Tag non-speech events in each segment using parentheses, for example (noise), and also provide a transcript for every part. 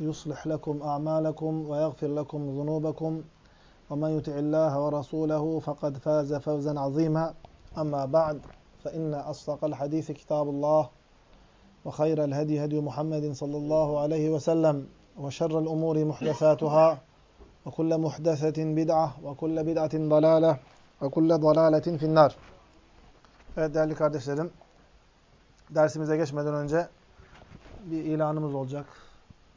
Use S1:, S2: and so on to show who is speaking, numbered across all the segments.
S1: يصلح لكم أعمالكم ويغفر لكم ذنوبكم ومن يطع الله ورسوله فقد فاز فوزا عظيما أما بعد فإن أصدق الحديث كتاب الله وخير الهدي هدي محمد صلى الله عليه وسلم وشر الأمور محدثاتها وكل محدثة بدعة وكل بدعة ضلالة وكل ضلالة في النار Evet değerli kardeşlerim, dersimize geçmeden önce bir ilanımız olacak.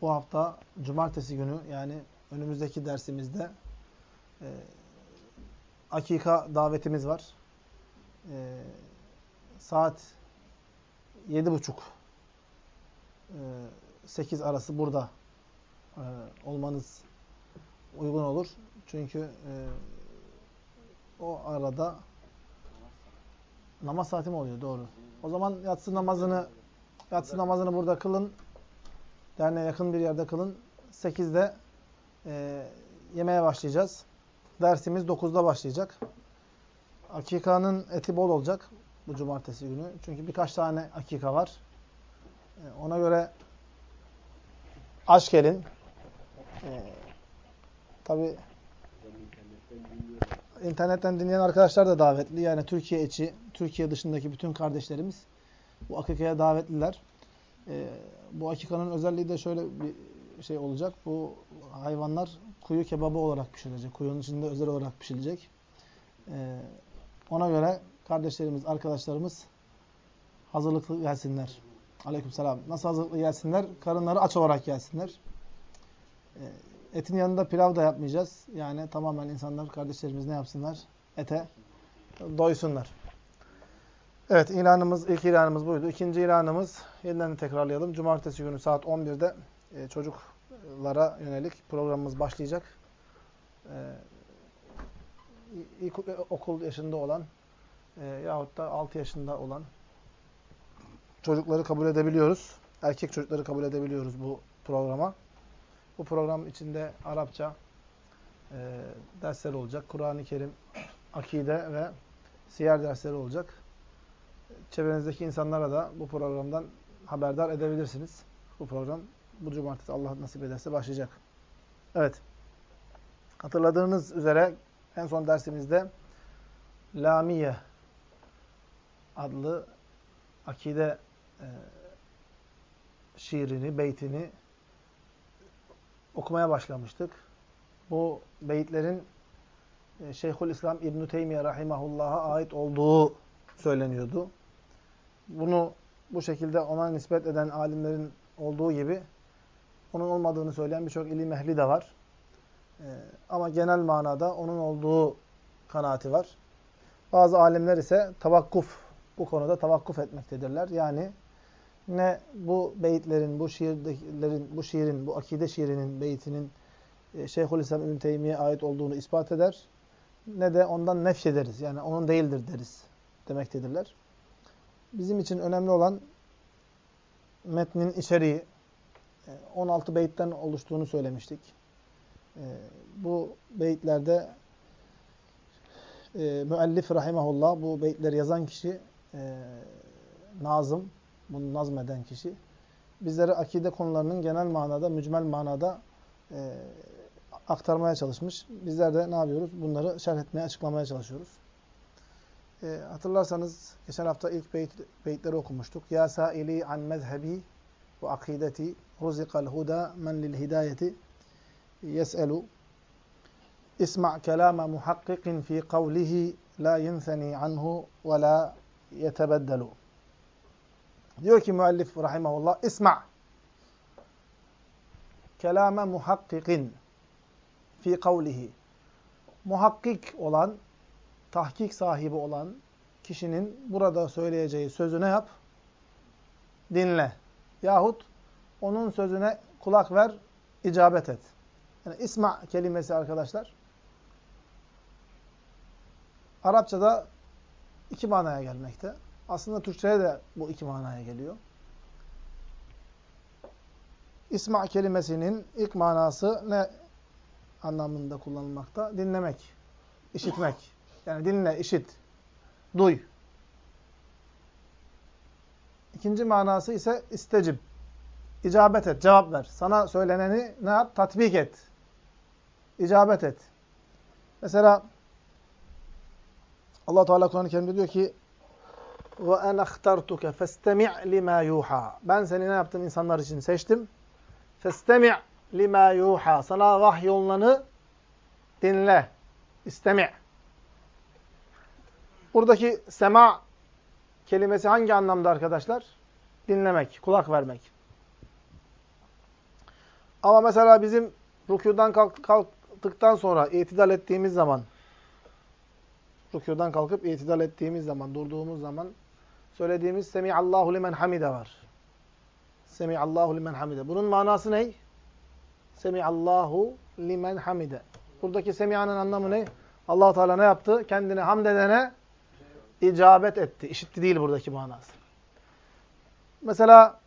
S1: Bu hafta cumartesi günü yani önümüzdeki dersimizde e, akika davetimiz var. E, saat yedi buçuk e, sekiz arası burada e, olmanız uygun olur. Çünkü e, o arada namaz saati mi oluyor? Doğru. O zaman yatsı namazını yatsı namazını burada kılın. Derneğe yakın bir yerde kılın. 8'de e, yemeğe başlayacağız. Dersimiz 9'da başlayacak. Akikanın eti bol olacak bu cumartesi günü. Çünkü birkaç tane akika var. E, ona göre aç gelin. E, Tabi internetten dinleyen arkadaşlar da davetli. Yani Türkiye içi, Türkiye dışındaki bütün kardeşlerimiz bu akikaya davetliler. E, bu akikanın özelliği de şöyle bir şey olacak. Bu hayvanlar kuyu kebabı olarak pişirilecek. Kuyunun içinde özel olarak pişirilecek. E, ona göre kardeşlerimiz, arkadaşlarımız hazırlıklı gelsinler. Aleykümselam. Nasıl hazırlıklı gelsinler? Karınları aç olarak gelsinler. E, etin yanında pilav da yapmayacağız. Yani tamamen insanlar, kardeşlerimiz ne yapsınlar? Ete doysunlar. Evet ilanımız, ilk ilanımız buydu. İkinci ilanımız, yeniden tekrarlayalım. Cumartesi günü saat 11'de e, çocuklara yönelik programımız başlayacak. E, ilk okul yaşında olan e, yahut da 6 yaşında olan çocukları kabul edebiliyoruz. Erkek çocukları kabul edebiliyoruz bu programa. Bu program içinde Arapça e, dersler olacak. Kur'an-ı Kerim, akide ve siyer dersleri olacak çevrenizdeki insanlara da bu programdan haberdar edebilirsiniz. Bu program bu cumartesi Allah nasip ederse başlayacak. Evet. Hatırladığınız üzere en son dersimizde Lamiye adlı akide e, şiirini, beytini okumaya başlamıştık. Bu beyitlerin e, Şeyhülislam İbn Teymiye rahimahullah'a ait olduğu söyleniyordu bunu bu şekilde ona nispet eden alimlerin olduğu gibi onun olmadığını söyleyen birçok ilim ehli de var. Ee, ama genel manada onun olduğu kanaati var. Bazı alimler ise tavakkuf, bu konuda tavakkuf etmektedirler. Yani ne bu beyitlerin, bu şiirlerin, bu şiirin, bu akide şiirinin, beytinin e, Şeyhülislam İbn Teymiye ait olduğunu ispat eder. Ne de ondan nefş ederiz. Yani onun değildir deriz demektedirler bizim için önemli olan metnin içeriği 16 e, beyitten oluştuğunu söylemiştik. E, bu beyitlerde e, müellif rahimahullah bu beyitleri yazan kişi Nazım, bunu nazmeden kişi bizlere akide konularının genel manada, mücmel manada aktarmaya çalışmış. Bizler de ne yapıyoruz? Bunları şerh etmeye, açıklamaya çalışıyoruz. E, hatırlarsanız geçen hafta ilk beyt, beytleri okumuştuk. Ya saili an mezhebi ve akideti ruzikal huda men lil hidayeti yes'elu İsma' kelama muhakkikin fi kavlihi la yenseni anhu ve la yetebeddelu. Diyor ki müellif rahimahullah, İsma' kelame muhakkikin fi kavlihi. Muhakkik olan, tahkik sahibi olan kişinin burada söyleyeceği sözüne yap, dinle. Yahut onun sözüne kulak ver, icabet et. Yani isma kelimesi arkadaşlar, Arapçada iki manaya gelmekte. Aslında Türkçe'ye de bu iki manaya geliyor. İsma kelimesinin ilk manası ne anlamında kullanılmakta? Dinlemek, işitmek. Yani dinle, işit, duy. İkinci manası ise istecib. İcabet et, cevap ver. Sana söyleneni ne yap? Tatbik et. İcabet et. Mesela Allah Teala Kur'an-ı Kerim'de diyor ki: "Ve en ahtartuke festemi' lima yuha." Ben seni ne yaptım insanlar için seçtim. Festemi' lima yuha. Sana vahyolunanı dinle. İstemi'. Buradaki sema kelimesi hangi anlamda arkadaşlar? Dinlemek, kulak vermek. Ama mesela bizim rükudan kalktıktan sonra itidal ettiğimiz zaman rükudan kalkıp itidal ettiğimiz zaman, durduğumuz zaman söylediğimiz Semi'allahu limen hamide var. Semi'allahu limen hamide. Bunun manası ne? Semi'allahu limen hamide. Buradaki semi'anın anlamı ne? allah Teala ne yaptı? Kendine hamd edene icabet etti. İşitti değil buradaki manası. Mesela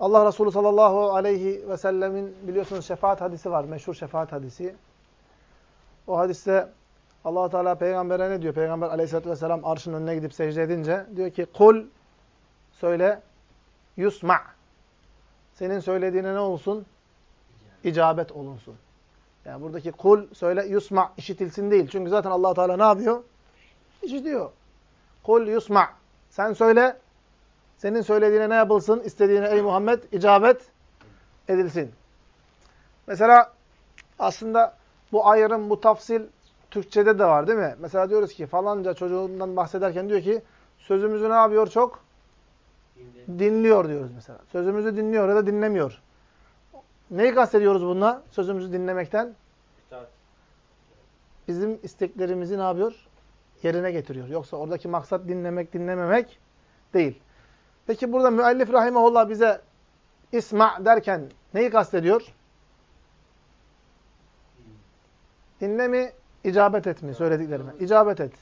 S1: Allah Resulü sallallahu aleyhi ve sellemin biliyorsunuz şefaat hadisi var. Meşhur şefaat hadisi. O hadiste allah Teala peygambere ne diyor? Peygamber aleyhissalatü vesselam arşın önüne gidip secde edince diyor ki kul söyle yusma. Senin söylediğine ne olsun? İcabet olunsun. Yani buradaki kul söyle yusma işitilsin değil. Çünkü zaten allah Teala ne yapıyor? İşitiyor. Kul yusma. Sen söyle. Senin söylediğine ne yapılsın? İstediğine ey Muhammed icabet edilsin. Mesela aslında bu ayrım, bu tafsil Türkçede de var değil mi? Mesela diyoruz ki falanca çocuğundan bahsederken diyor ki sözümüzü ne yapıyor çok? Dinliyor diyoruz mesela. Sözümüzü dinliyor ya da dinlemiyor. Neyi kastediyoruz bununla? Sözümüzü dinlemekten? Bizim isteklerimizi ne yapıyor? Yerine getiriyor. Yoksa oradaki maksat dinlemek, dinlememek değil. Peki burada müellif rahimahullah bize isma derken neyi kastediyor? Dinle mi, icabet et mi söylediklerime? İcabet et.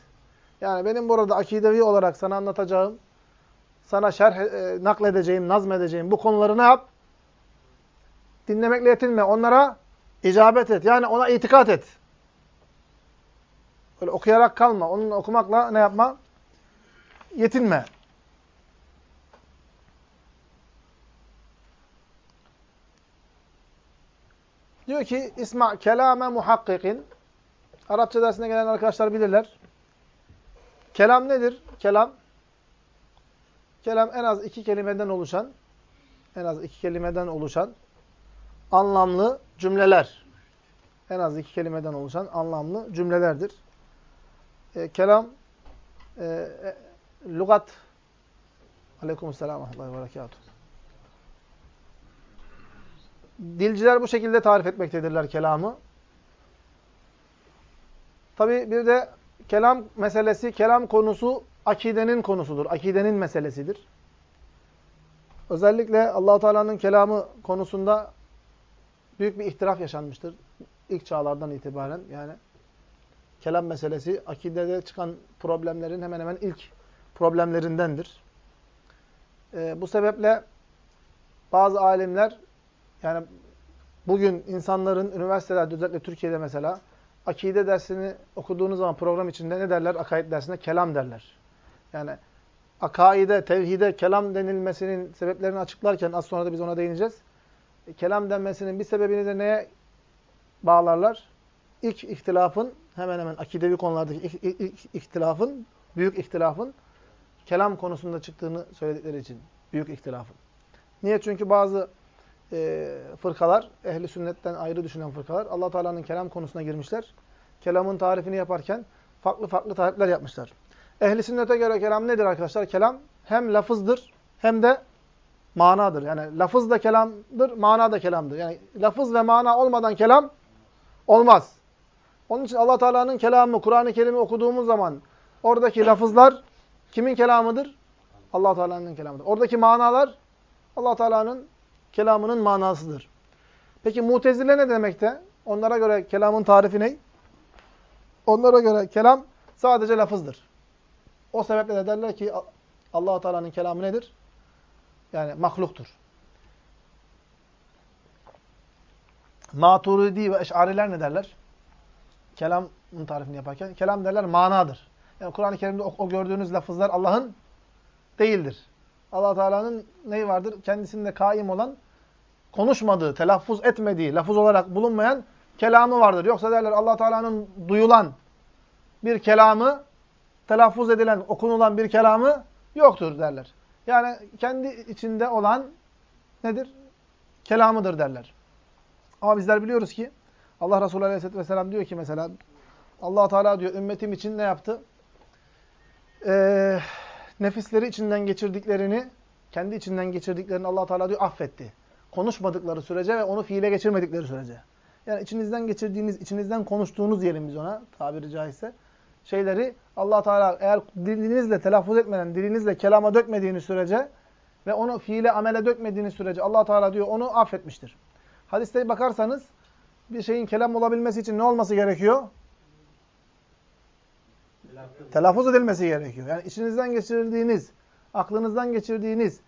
S1: Yani benim burada akidevi olarak sana anlatacağım, sana şerh e, nakledeceğim, nazmedeceğim bu konuları ne yap? Dinlemekle yetinme. Onlara icabet et. Yani ona itikat et. Öyle okuyarak kalma. Onun okumakla ne yapma? Yetinme. Diyor ki İsma kelame muhakkikin. Arapça dersine gelen arkadaşlar bilirler. Kelam nedir? Kelam Kelam en az iki kelimeden oluşan en az iki kelimeden oluşan anlamlı cümleler. En az iki kelimeden oluşan anlamlı cümlelerdir. E, kelam e, e, lugat Aleykümselam ve berekatuhu. Dilciler bu şekilde tarif etmektedirler kelamı. Tabi bir de kelam meselesi, kelam konusu akidenin konusudur. Akidenin meselesidir. Özellikle allah Teala'nın kelamı konusunda büyük bir ihtilaf yaşanmıştır. İlk çağlardan itibaren yani kelam meselesi akidede çıkan problemlerin hemen hemen ilk problemlerindendir. Ee, bu sebeple bazı alimler yani bugün insanların üniversitelerde özellikle Türkiye'de mesela akide dersini okuduğunuz zaman program içinde ne derler? Akaid dersinde kelam derler. Yani akaide, tevhide kelam denilmesinin sebeplerini açıklarken az sonra da biz ona değineceğiz. E, kelam denmesinin bir sebebini de neye bağlarlar? İlk ihtilafın, hemen hemen akidevi konulardaki ihtilafın, büyük ihtilafın kelam konusunda çıktığını söyledikleri için. Büyük ihtilafın. Niye? Çünkü bazı e, fırkalar, ehli sünnetten ayrı düşünen fırkalar, allah Teala'nın kelam konusuna girmişler. kelamın tarifini yaparken farklı farklı tarifler yapmışlar. Ehli sünnete göre kelam nedir arkadaşlar? Kelam hem lafızdır hem de manadır. Yani lafız da kelamdır, mana da kelamdır. Yani lafız ve mana olmadan kelam olmaz. Onun için Allah Teala'nın kelamı, Kur'an-ı Kerim'i okuduğumuz zaman oradaki lafızlar kimin kelamıdır? Allah Teala'nın kelamıdır. Oradaki manalar Allah Teala'nın kelamının manasıdır. Peki Mutezile ne demekte? Onlara göre kelamın tarifi ne? Onlara göre kelam sadece lafızdır. O sebeple de derler ki allah Teala'nın kelamı nedir? Yani mahluktur. Maturidi ve Eş'ariler ne derler? Kelamın tarifini yaparken. Kelam derler manadır. Yani Kur'an-ı Kerim'de o, o gördüğünüz lafızlar Allah'ın değildir. allah Teala'nın neyi vardır? Kendisinde kaim olan, konuşmadığı, telaffuz etmediği, lafız olarak bulunmayan kelamı vardır. Yoksa derler allah Teala'nın duyulan bir kelamı, telaffuz edilen, okunulan bir kelamı yoktur derler. Yani kendi içinde olan nedir? Kelamıdır derler. Ama bizler biliyoruz ki Allah Resulü Aleyhisselatü Vesselam diyor ki mesela allah Teala diyor ümmetim için ne yaptı? Ee, nefisleri içinden geçirdiklerini, kendi içinden geçirdiklerini allah Teala diyor affetti. Konuşmadıkları sürece ve onu fiile geçirmedikleri sürece. Yani içinizden geçirdiğiniz, içinizden konuştuğunuz diyelim biz ona tabiri caizse şeyleri allah Teala eğer dilinizle telaffuz etmeden, dilinizle kelama dökmediğiniz sürece ve onu fiile, amele dökmediğiniz sürece allah Teala diyor onu affetmiştir. Hadiste bakarsanız bir şeyin kelam olabilmesi için ne olması gerekiyor? Telaffuz edilmesi gerekiyor. Yani içinizden geçirdiğiniz, aklınızdan geçirdiğiniz,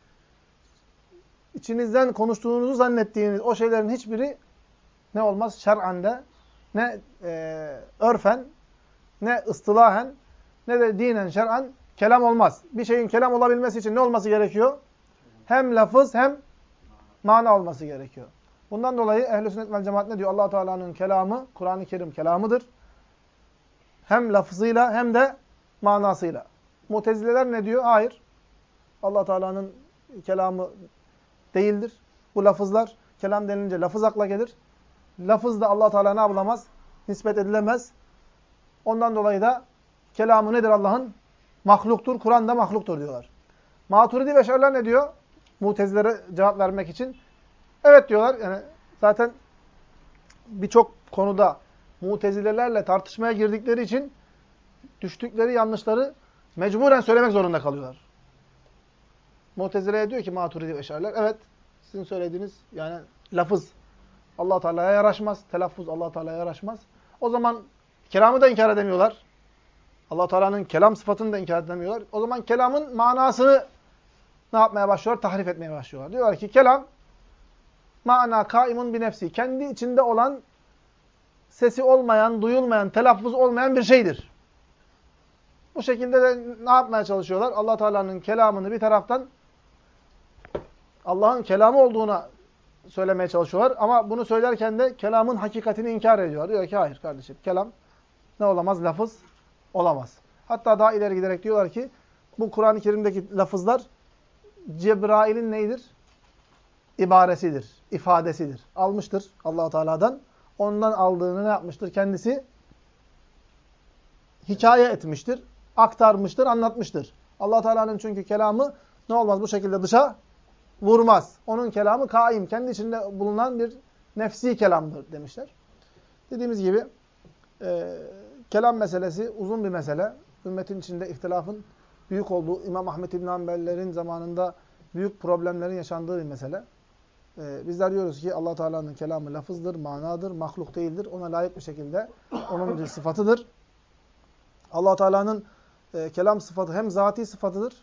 S1: içinizden konuştuğunuzu zannettiğiniz o şeylerin hiçbiri ne olmaz? Şer'an de, ne e, örfen, ne ıstılahen, ne de dinen, şer'an kelam olmaz. Bir şeyin kelam olabilmesi için ne olması gerekiyor? Hem lafız hem mana olması gerekiyor. Bundan dolayı ehl-i sünnet vel cemaat ne diyor? allah Teala'nın kelamı, Kur'an-ı Kerim kelamıdır. Hem lafzıyla hem de manasıyla. Mutezileler ne diyor? Hayır. allah Teala'nın kelamı değildir. Bu lafızlar, kelam denilince lafız akla gelir. Lafız da allah Teala ne yapılamaz? Nispet edilemez. Ondan dolayı da kelamı nedir Allah'ın? Mahluktur. Kur'an da mahluktur diyorlar. Maturidi ve Şerler ne diyor? Mutezilere cevap vermek için. Evet diyorlar. Yani zaten birçok konuda mutezilelerle tartışmaya girdikleri için düştükleri yanlışları mecburen söylemek zorunda kalıyorlar. Mutezile'ye diyor ki Maturidi ve Şerler, evet sizin söylediğiniz yani lafız Allah Teala'ya yaraşmaz, telaffuz Allah Teala'ya yaraşmaz. O zaman kelamı da inkar edemiyorlar. Allah Teala'nın kelam sıfatını da inkar edemiyorlar. O zaman kelamın manasını ne yapmaya başlıyorlar? Tahrif etmeye başlıyorlar. Diyorlar ki kelam mana kaimun bir nefsi. Kendi içinde olan sesi olmayan, duyulmayan, telaffuz olmayan bir şeydir. Bu şekilde de ne yapmaya çalışıyorlar? Allah Teala'nın kelamını bir taraftan Allah'ın kelamı olduğuna söylemeye çalışıyorlar. Ama bunu söylerken de kelamın hakikatini inkar ediyorlar. Diyor ki hayır kardeşim kelam ne olamaz? Lafız olamaz. Hatta daha ileri giderek diyorlar ki bu Kur'an-ı Kerim'deki lafızlar Cebrail'in neydir? İbaresidir, ifadesidir. Almıştır allah Teala'dan. Ondan aldığını ne yapmıştır? Kendisi hikaye etmiştir, aktarmıştır, anlatmıştır. allah Teala'nın çünkü kelamı ne olmaz? Bu şekilde dışa vurmaz. Onun kelamı kaim, kendi içinde bulunan bir nefsi kelamdır demişler. Dediğimiz gibi e, kelam meselesi uzun bir mesele. Ümmetin içinde ihtilafın büyük olduğu, İmam Ahmet İbn Hanbel'lerin zamanında büyük problemlerin yaşandığı bir mesele. Ee, bizler diyoruz ki allah Teala'nın kelamı lafızdır, manadır, mahluk değildir. Ona layık bir şekilde onun bir sıfatıdır. allah Teala'nın e, kelam sıfatı hem zati sıfatıdır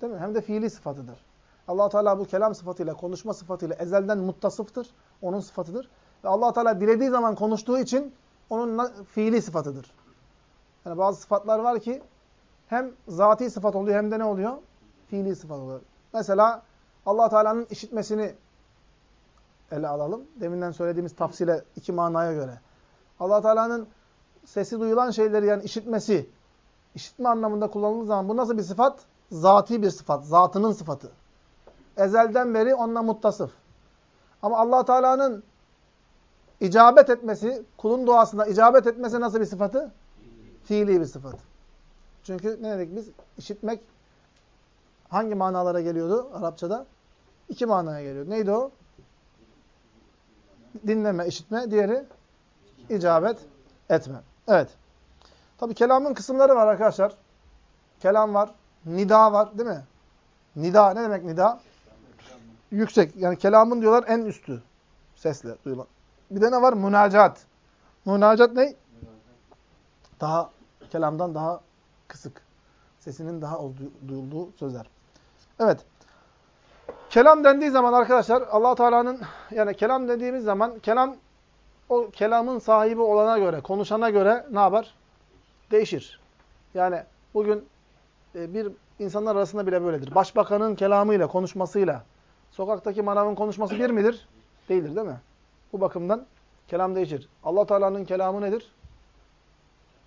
S1: değil mi? hem de fiili sıfatıdır. allah Teala bu kelam sıfatıyla, konuşma sıfatıyla ezelden muttasıftır. Onun sıfatıdır. Ve allah Teala dilediği zaman konuştuğu için onun fiili sıfatıdır. Yani bazı sıfatlar var ki hem zati sıfat oluyor hem de ne oluyor? Fiili sıfat oluyor. Mesela allah Teala'nın işitmesini ele alalım. Deminden söylediğimiz tafsile iki manaya göre. allah Teala'nın sesi duyulan şeyleri yani işitmesi, işitme anlamında kullanıldığı zaman bu nasıl bir sıfat? Zati bir sıfat, zatının sıfatı. Ezelden beri onunla muttasıf. Ama allah Teala'nın icabet etmesi, kulun duasına icabet etmesi nasıl bir sıfatı? Fiili bir sıfat. Çünkü ne dedik biz? İşitmek hangi manalara geliyordu Arapçada? İki manaya geliyor. Neydi o? Dinleme, işitme. Diğeri icabet etme. Evet. Tabi kelamın kısımları var arkadaşlar. Kelam var. Nida var değil mi? Nida ne demek nida? Yüksek. Yani kelamın diyorlar en üstü. Sesle duyulan. Bir de ne var? Münacat. Münacat ne? Daha kelamdan daha kısık. Sesinin daha duyulduğu sözler. Evet. Kelam dendiği zaman arkadaşlar allah Teala'nın yani kelam dediğimiz zaman kelam o kelamın sahibi olana göre, konuşana göre ne yapar? Değişir. Yani bugün e, bir insanlar arasında bile böyledir. Başbakanın kelamıyla, konuşmasıyla sokaktaki manavın konuşması bir midir? Değildir değil mi? Bu bakımdan kelam değişir. allah Teala'nın kelamı nedir?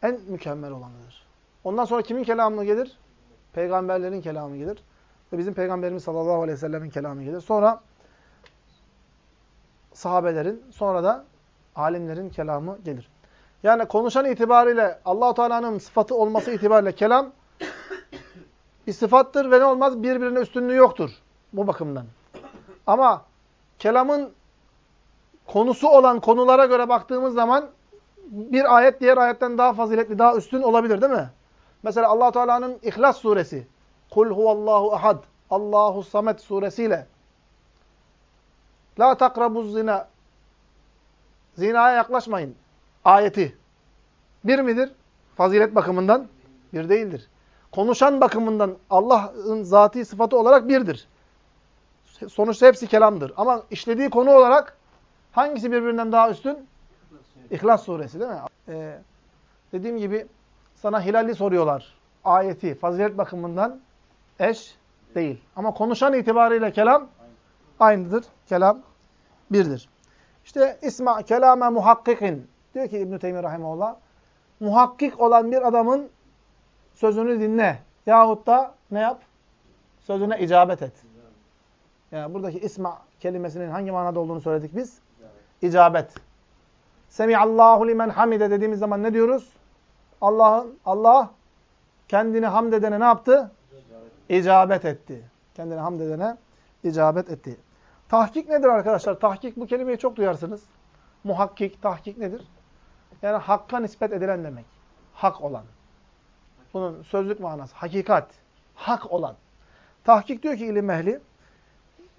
S1: En mükemmel olanıdır. Ondan sonra kimin kelamı gelir? Peygamberlerin kelamı gelir. Bizim Peygamberimiz sallallahu aleyhi ve sellemin kelamı gelir. Sonra sahabelerin, sonra da alimlerin kelamı gelir. Yani konuşan itibariyle allah Teala'nın sıfatı olması itibariyle kelam bir sıfattır ve ne olmaz? Birbirine üstünlüğü yoktur. Bu bakımdan. Ama kelamın konusu olan konulara göre baktığımız zaman bir ayet diğer ayetten daha faziletli, daha üstün olabilir değil mi? Mesela allah Teala'nın İhlas suresi, Kul huvallahu ahad, Allahu samet suresiyle La takrabuz zina Zinaya yaklaşmayın. Ayeti. Bir midir? Fazilet bakımından bir değildir. Konuşan bakımından Allah'ın zati sıfatı olarak birdir. Sonuçta hepsi kelamdır. Ama işlediği konu olarak hangisi birbirinden daha üstün? İhlas suresi değil mi? Ee, dediğim gibi sana hilalli soruyorlar. Ayeti fazilet bakımından eş değil. Ama konuşan itibariyle kelam aynıdır. Kelam birdir. İşte isma kelame muhakkikin. Diyor ki İbn-i Teymi Rahimullah. Muhakkik olan bir adamın sözünü dinle. Yahut da ne yap? Sözüne icabet et. Yani buradaki isma kelimesinin hangi manada olduğunu söyledik biz? İcabet. Semiallahu limen hamide dediğimiz zaman ne diyoruz? Allah'ın Allah kendini hamd edene ne yaptı? İcabet etti. Kendini hamd edene icabet etti. Tahkik nedir arkadaşlar? Tahkik bu kelimeyi çok duyarsınız. Muhakkik, tahkik nedir? Yani hakka nispet edilen demek. Hak olan. Bunun sözlük manası. Hakikat. Hak olan. Tahkik diyor ki ilim ehli,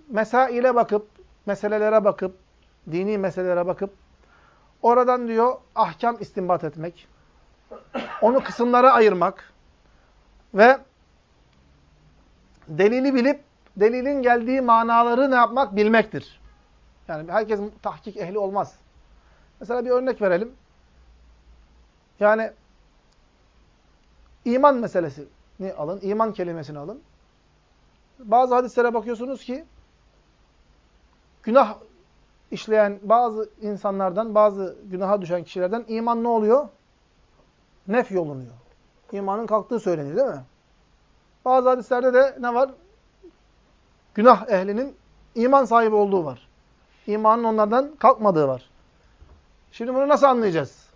S1: mesaile bakıp, meselelere bakıp, dini meselelere bakıp, oradan diyor ahkam istinbat etmek, onu kısımlara ayırmak ve delili bilip delilin geldiği manaları ne yapmak? Bilmektir. Yani herkes tahkik ehli olmaz. Mesela bir örnek verelim. Yani iman meselesini alın, iman kelimesini alın. Bazı hadislere bakıyorsunuz ki günah işleyen bazı insanlardan, bazı günaha düşen kişilerden iman ne oluyor? Nef yolunuyor. İmanın kalktığı söyleniyor değil mi? Bazı hadislerde de ne var? Günah ehlinin iman sahibi olduğu var. İmanın onlardan kalkmadığı var. Şimdi bunu nasıl anlayacağız?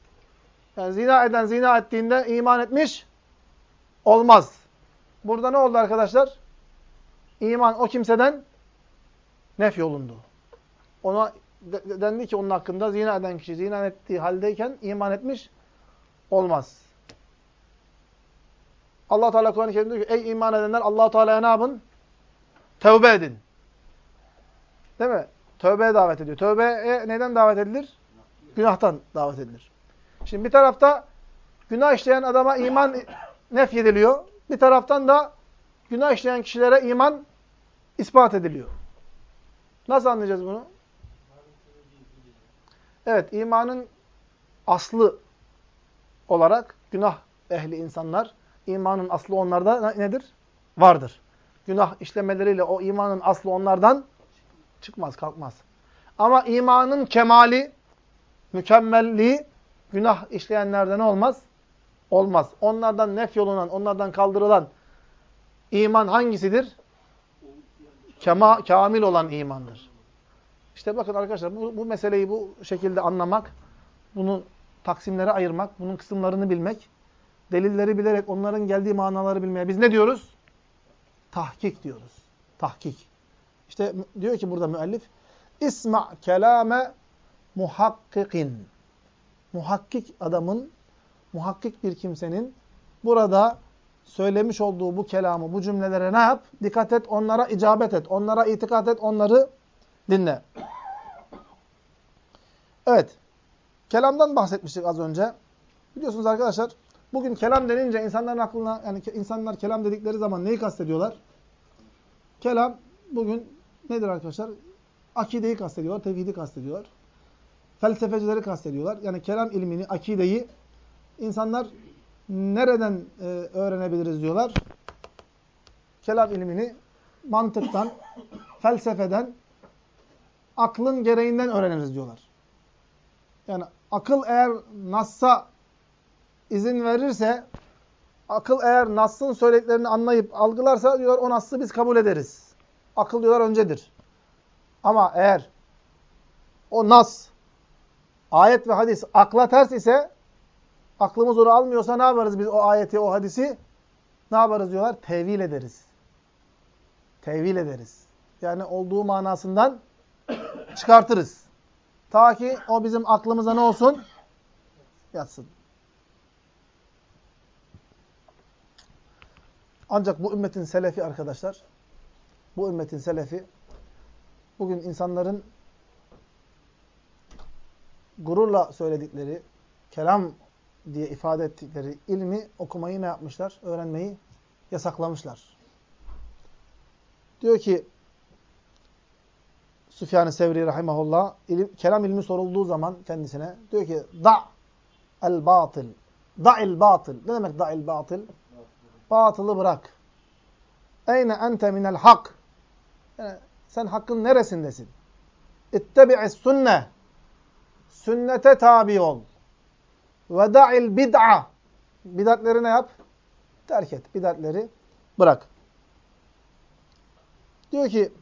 S1: Yani zina eden zina ettiğinde iman etmiş olmaz. Burada ne oldu arkadaşlar? İman o kimseden nef yolundu. Ona dendi ki onun hakkında zina eden kişi zina ettiği haldeyken iman etmiş olmaz. Allah Teala Kur'an-ı Kerim'de diyor ki ey iman edenler Allah Teala'ya ne yapın? Tövbe edin. Değil mi? Tövbeye davet ediyor. Tövbeye neden davet edilir? Günahtan davet edilir. Şimdi bir tarafta günah işleyen adama iman nef ediliyor. Bir taraftan da günah işleyen kişilere iman ispat ediliyor. Nasıl anlayacağız bunu? Evet, imanın aslı olarak günah ehli insanlar, imanın aslı onlarda nedir? Vardır. Günah işlemeleriyle o imanın aslı onlardan çıkmaz, kalkmaz. Ama imanın kemali, mükemmelliği günah işleyenlerde ne olmaz? Olmaz. Onlardan nef yolunan, onlardan kaldırılan iman hangisidir? Kema, kamil olan imandır. İşte bakın arkadaşlar bu, bu meseleyi bu şekilde anlamak, bunu taksimlere ayırmak, bunun kısımlarını bilmek, delilleri bilerek onların geldiği manaları bilmeye biz ne diyoruz? Tahkik diyoruz. Tahkik. İşte diyor ki burada müellif, İsma kelame muhakkikin. Muhakkik adamın, muhakkik bir kimsenin burada söylemiş olduğu bu kelamı, bu cümlelere ne yap? Dikkat et, onlara icabet et, onlara itikat et, onları dinle. Evet, kelamdan bahsetmiştik az önce. Biliyorsunuz arkadaşlar, bugün kelam denince insanların aklına, yani insanlar kelam dedikleri zaman neyi kastediyorlar? Kelam bugün nedir arkadaşlar? Akideyi kastediyorlar, tevhidi kastediyorlar. Felsefecileri kastediyorlar. Yani kelam ilmini, akideyi insanlar nereden e, öğrenebiliriz diyorlar? Kelam ilmini mantıktan, (coughs) felsefeden, aklın gereğinden öğreniriz diyorlar. Yani akıl eğer Nas'a izin verirse, akıl eğer Nas'ın söylediklerini anlayıp algılarsa diyorlar o Nas'ı biz kabul ederiz. Akıl diyorlar öncedir. Ama eğer o Nas, ayet ve hadis akla ters ise aklımız onu almıyorsa ne yaparız biz o ayeti, o hadisi? Ne yaparız diyorlar? Tevil ederiz. Tevil ederiz. Yani olduğu manasından çıkartırız. Ta ki o bizim aklımıza ne olsun? Yatsın. Ancak bu ümmetin selefi arkadaşlar, bu ümmetin selefi, bugün insanların gururla söyledikleri, kelam diye ifade ettikleri ilmi okumayı ne yapmışlar? Öğrenmeyi yasaklamışlar. Diyor ki Süfyan-ı Sevri rahimahullah ilim, kelam ilmi sorulduğu zaman kendisine diyor ki da el batıl. Da'il batıl. Ne demek da'il batıl? Batılı bırak. Eyne ente minel hak. Sen hakkın neresindesin? İttebi'is sünne. Sünnete tabi ol. Ve da'il bid'a. Bidatleri ne yap? Terk et. Bidatleri bırak. Diyor ki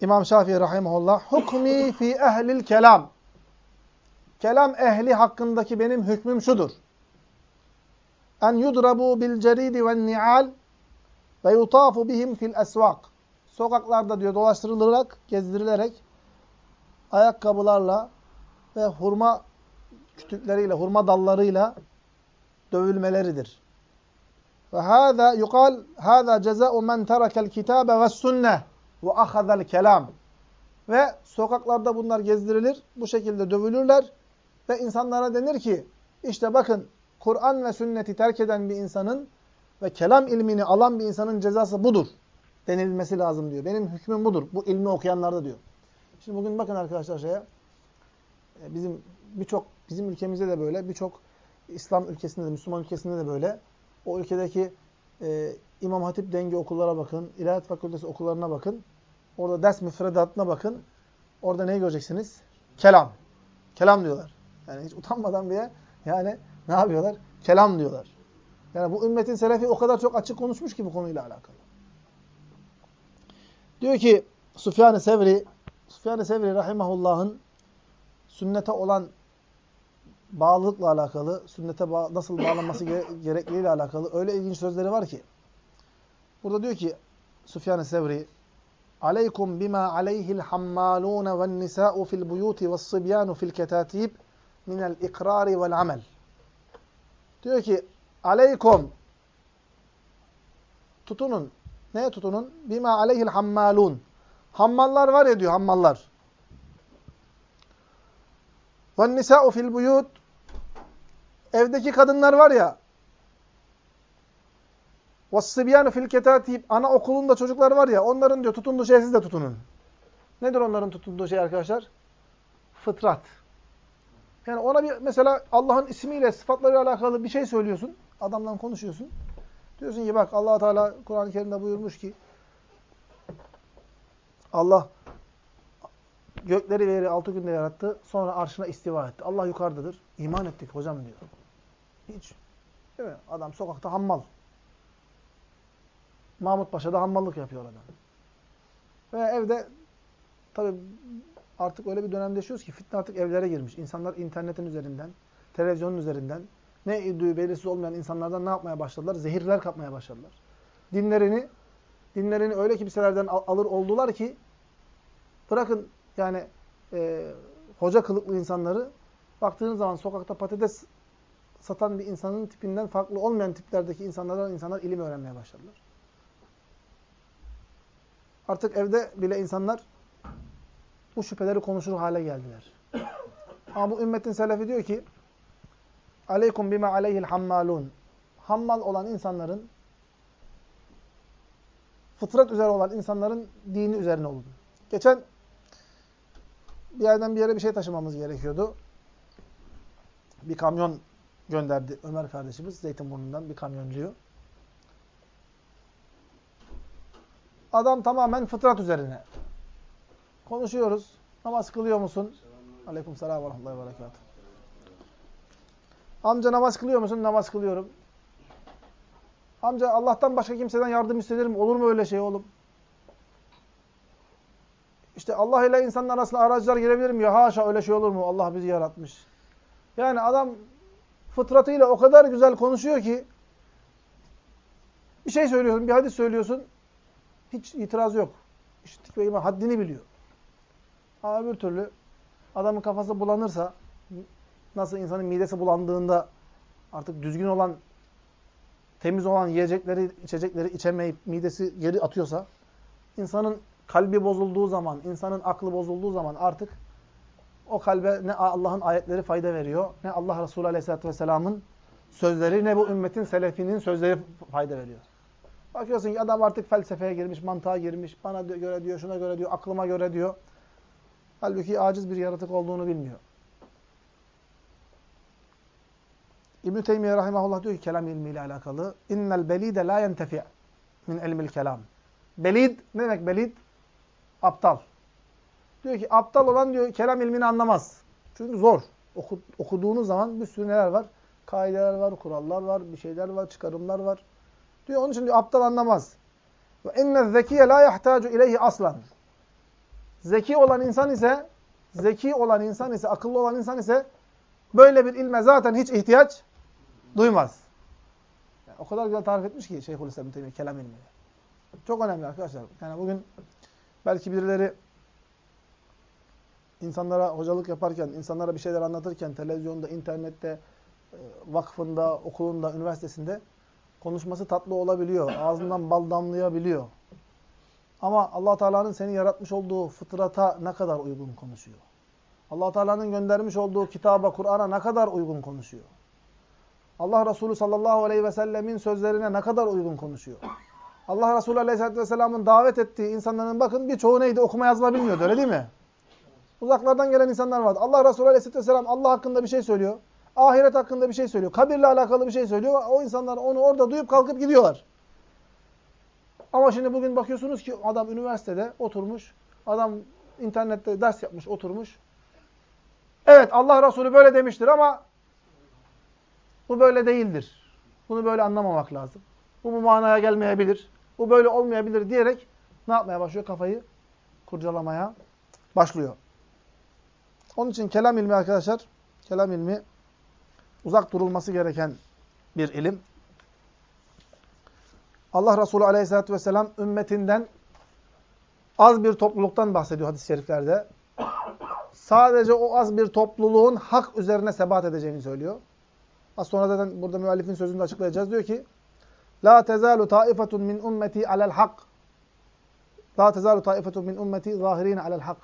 S1: İmam Şafii rahimahullah hukmi fi ehlil kelam. Kelam ehli hakkındaki benim hükmüm şudur. En yudrabu bil ceridi ve ni'al ve yutafu bihim fil esvak. Sokaklarda diyor dolaştırılarak, gezdirilerek ayakkabılarla ve hurma kütükleriyle, hurma dallarıyla dövülmeleridir. Ve hâzâ yukal hâzâ cezâ'u men terekel kitâbe ve sünne ve ahazel kelam. Ve sokaklarda bunlar gezdirilir, bu şekilde dövülürler ve insanlara denir ki işte bakın Kur'an ve sünneti terk eden bir insanın ve kelam ilmini alan bir insanın cezası budur denilmesi lazım diyor. Benim hükmüm budur. Bu ilmi okuyanlarda diyor. Şimdi bugün bakın arkadaşlar şeye e, bizim birçok bizim ülkemizde de böyle birçok İslam ülkesinde de Müslüman ülkesinde de böyle o ülkedeki e, İmam Hatip dengi okullara bakın, İlahiyat Fakültesi okullarına bakın. Orada ders müfredatına bakın. Orada neyi göreceksiniz? Kelam. Kelam diyorlar. Yani hiç utanmadan bile yani ne yapıyorlar? Kelam diyorlar. Yani bu ümmetin selefi o kadar çok açık konuşmuş ki bu konuyla alakalı. Diyor ki Süfyan-ı Sevri, Süfyan-ı Sevri rahimahullah'ın sünnete olan bağlılıkla alakalı, sünnete bağ nasıl bağlanması gerekliğiyle alakalı öyle ilginç sözleri var ki. Burada diyor ki Süfyan-ı Sevri Aleykum bima aleyhil hammalûne ven nisâ'u fil buyûti ves sıbyânu fil ketâtîb minel ikrâri vel amel. Diyor ki aleykom tutunun. Neye tutunun? Bima aleyhil hammalun. Hammallar var ya diyor hammallar. Ve nisa'u fil buyut. Evdeki kadınlar var ya. Ve sibyanu fil ketatib. Ana okulunda çocuklar var ya. Onların diyor tutunduğu şey siz de tutunun. Nedir onların tutunduğu şey arkadaşlar? Fıtrat. Yani ona bir mesela Allah'ın ismiyle, sıfatlarıyla alakalı bir şey söylüyorsun. Adamla konuşuyorsun. Diyorsun ki bak allah Teala Kur'an-ı Kerim'de buyurmuş ki Allah gökleri ve yeri altı günde yarattı. Sonra arşına istiva etti. Allah yukarıdadır. İman ettik hocam diyor. Hiç. Değil mi? Adam sokakta hammal. Mahmut Paşa'da hammallık yapıyor adam. Ve evde tabii artık öyle bir dönemde yaşıyoruz ki fitne artık evlere girmiş. İnsanlar internetin üzerinden, televizyonun üzerinden ne idüğü belirsiz olmayan insanlardan ne yapmaya başladılar? Zehirler kapmaya başladılar. Dinlerini dinlerini öyle kimselerden alır oldular ki bırakın yani e, hoca kılıklı insanları baktığınız zaman sokakta patates satan bir insanın tipinden farklı olmayan tiplerdeki insanlardan insanlar ilim öğrenmeye başladılar. Artık evde bile insanlar bu şüpheleri konuşur hale geldiler. (coughs) Ama bu ümmetin selefi diyor ki Aleykum bime aleyhil hammalun. Hammal olan insanların fıtrat üzere olan insanların dini üzerine olun. Geçen bir yerden bir yere bir şey taşımamız gerekiyordu. Bir kamyon gönderdi Ömer kardeşimiz Zeytinburnu'ndan bir kamyoncuyu. Adam tamamen fıtrat üzerine. Konuşuyoruz. Namaz kılıyor musun? Aleyküm selam ve rahmetullahi ve. Amca namaz kılıyor musun? Namaz kılıyorum. Amca Allah'tan başka kimseden yardım istenir mi? Olur mu öyle şey oğlum? İşte Allah ile insanın arasına aracılar girebilir mi? Ya haşa öyle şey olur mu? Allah bizi yaratmış. Yani adam fıtratıyla o kadar güzel konuşuyor ki bir şey söylüyorsun, bir hadis söylüyorsun. Hiç itiraz yok. İşittik ve iman haddini biliyor. Ama öbür türlü adamın kafası bulanırsa nasıl insanın midesi bulandığında artık düzgün olan temiz olan yiyecekleri, içecekleri içemeyip midesi geri atıyorsa insanın kalbi bozulduğu zaman, insanın aklı bozulduğu zaman artık o kalbe ne Allah'ın ayetleri fayda veriyor, ne Allah Resulü Aleyhisselatü Vesselam'ın sözleri, ne bu ümmetin selefinin sözleri fayda veriyor. Bakıyorsun ki adam artık felsefeye girmiş, mantığa girmiş, bana göre diyor, şuna göre diyor, aklıma göre diyor. Halbuki aciz bir yaratık olduğunu bilmiyor. İbn-i Teymiye diyor ki kelam ilmiyle alakalı. İnnel belide la yentefi' min ilmil kelam. Belid, ne demek belid? Aptal. Diyor ki aptal olan diyor kelam ilmini anlamaz. Çünkü zor. Oku, okuduğunuz zaman bir sürü neler var? Kaideler var, kurallar var, bir şeyler var, çıkarımlar var. Diyor onun için diyor aptal anlamaz. Ve inne zekiye la yahtacu ileyhi aslan. Zeki olan insan ise zeki olan insan ise, akıllı olan insan ise böyle bir ilme zaten hiç ihtiyaç duymaz. Yani o kadar güzel tarif etmiş ki Şeyhülislam Teymiye kelam ilmini. Çok önemli arkadaşlar. Yani bugün belki birileri insanlara hocalık yaparken, insanlara bir şeyler anlatırken, televizyonda, internette, e, vakfında, okulunda, üniversitesinde konuşması tatlı olabiliyor. Ağzından bal damlayabiliyor. Ama allah Teala'nın seni yaratmış olduğu fıtrata ne kadar uygun konuşuyor? allah Teala'nın göndermiş olduğu kitaba, Kur'an'a ne kadar uygun konuşuyor? Allah Resulü sallallahu aleyhi ve sellemin sözlerine ne kadar uygun konuşuyor? Allah Resulü aleyhisselatü vesselamın davet ettiği insanların bakın birçoğu neydi? Okuma yazma bilmiyordu öyle değil mi? Uzaklardan gelen insanlar vardı. Allah Resulü aleyhisselatü vesselam Allah hakkında bir şey söylüyor. Ahiret hakkında bir şey söylüyor. Kabirle alakalı bir şey söylüyor. O insanlar onu orada duyup kalkıp gidiyorlar. Ama şimdi bugün bakıyorsunuz ki adam üniversitede oturmuş. Adam internette ders yapmış, oturmuş. Evet Allah Resulü böyle demiştir ama bu böyle değildir. Bunu böyle anlamamak lazım. Bu bu manaya gelmeyebilir. Bu böyle olmayabilir diyerek ne yapmaya başlıyor? Kafayı kurcalamaya başlıyor. Onun için kelam ilmi arkadaşlar, kelam ilmi uzak durulması gereken bir ilim. Allah Resulü aleyhissalatü vesselam ümmetinden az bir topluluktan bahsediyor hadis-i şeriflerde. Sadece o az bir topluluğun hak üzerine sebat edeceğini söylüyor. Az sonra zaten burada müellifin sözünü de açıklayacağız. Diyor ki La tezalu taifetun min ummeti alel hak. La tezalu taifetun min ummeti zahirin alel hak.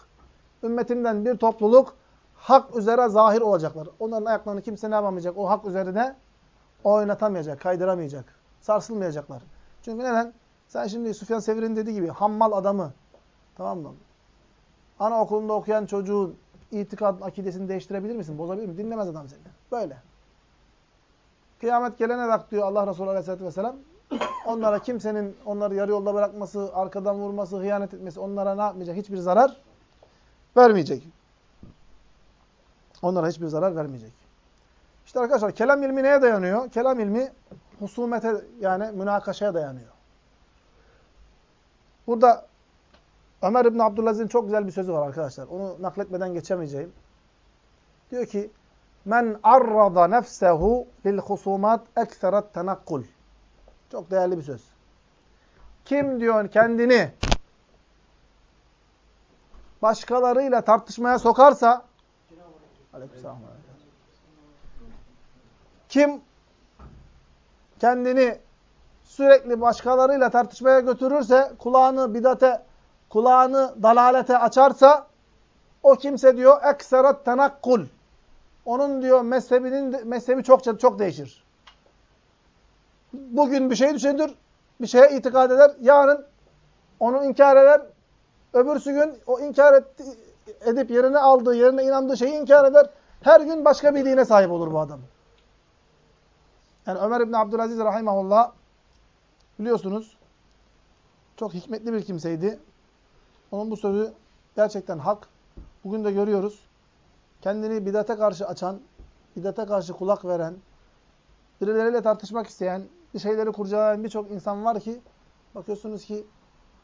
S1: Ümmetimden bir topluluk hak üzere zahir olacaklar. Onların ayaklarını kimse ne yapamayacak? O hak üzerine oynatamayacak, kaydıramayacak. Sarsılmayacaklar. Çünkü neden? Sen şimdi Süfyan Sevir'in dediği gibi hammal adamı tamam mı? Anaokulunda okuyan çocuğun itikad akidesini değiştirebilir misin? Bozabilir mi? Dinlemez adam seni. Böyle. Kıyamet gelene bak diyor Allah Resulü Aleyhisselatü Vesselam. (coughs) Onlara kimsenin onları yarı yolda bırakması, arkadan vurması, hıyanet etmesi onlara ne yapmayacak? Hiçbir zarar vermeyecek. Onlara hiçbir zarar vermeyecek. İşte arkadaşlar kelam ilmi neye dayanıyor? Kelam ilmi husumete yani münakaşaya dayanıyor. Burada Ömer İbni Abdülaziz'in çok güzel bir sözü var arkadaşlar. Onu nakletmeden geçemeyeceğim. Diyor ki, Men arrada nefsehu lil husumat ekserat tenakkul. Çok değerli bir söz. Kim diyor kendini başkalarıyla tartışmaya sokarsa Aleykümselam. Kim kendini sürekli başkalarıyla tartışmaya götürürse, kulağını bidate, kulağını dalalete açarsa, o kimse diyor ekserat tenakkul. Onun diyor mezhebinin mezhebi çok çok değişir. Bugün bir şey düşünür, bir şeye itikad eder, yarın onu inkar eder, öbürsü gün o inkar etti, edip yerine aldığı, yerine inandığı şeyi inkar eder. Her gün başka bir dine sahip olur bu adam. Yani Ömer İbni Abdülaziz Rahimahullah biliyorsunuz çok hikmetli bir kimseydi. Onun bu sözü gerçekten hak. Bugün de görüyoruz. Kendini bidate karşı açan, bidate karşı kulak veren, birileriyle tartışmak isteyen, bir şeyleri kurcalayan birçok insan var ki bakıyorsunuz ki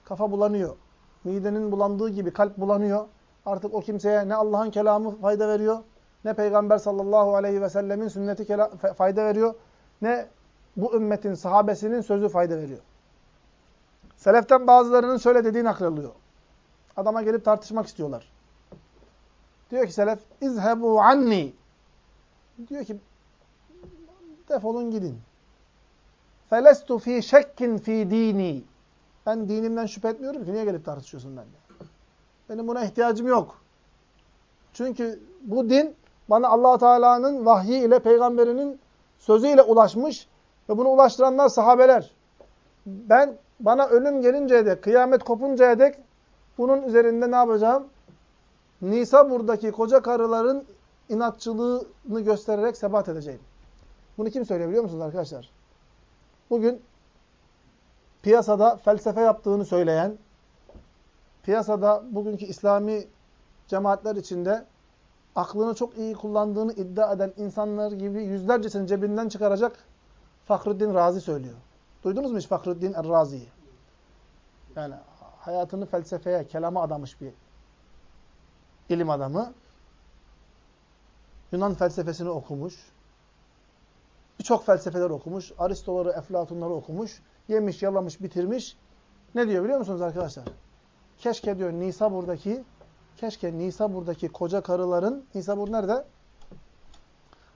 S1: kafa bulanıyor. Midenin bulandığı gibi kalp bulanıyor. Artık o kimseye ne Allah'ın kelamı fayda veriyor, ne Peygamber sallallahu aleyhi ve sellemin sünneti fayda veriyor, ne bu ümmetin sahabesinin sözü fayda veriyor. Seleften bazılarının şöyle dediği naklediliyor. Adama gelip tartışmak istiyorlar. Diyor ki selef, izhebu anni. Diyor ki, defolun gidin. Felestu fi şekkin fi dini. Ben dinimden şüphe etmiyorum ki niye gelip tartışıyorsun benimle? Benim buna ihtiyacım yok. Çünkü bu din bana allah Teala'nın vahyi ile peygamberinin sözüyle ulaşmış ve bunu ulaştıranlar sahabeler. Ben bana ölüm gelinceye dek, kıyamet kopuncaya dek bunun üzerinde ne yapacağım? Nisa buradaki koca karıların inatçılığını göstererek sebat edeceğim. Bunu kim söylüyor biliyor musunuz arkadaşlar? Bugün piyasada felsefe yaptığını söyleyen, piyasada bugünkü İslami cemaatler içinde aklını çok iyi kullandığını iddia eden insanlar gibi yüzlercesini cebinden çıkaracak Fahruddin Razi söylüyor. Duydunuz mu hiç Fahruddin Er-Razi'yi? Yani hayatını felsefeye, kelama adamış bir ilim adamı. Yunan felsefesini okumuş. Birçok felsefeler okumuş. Aristoları, Eflatunları okumuş. Yemiş, yalamış, bitirmiş. Ne diyor biliyor musunuz arkadaşlar? Keşke diyor Nisa buradaki keşke Nisa buradaki koca karıların Nisa bur nerede?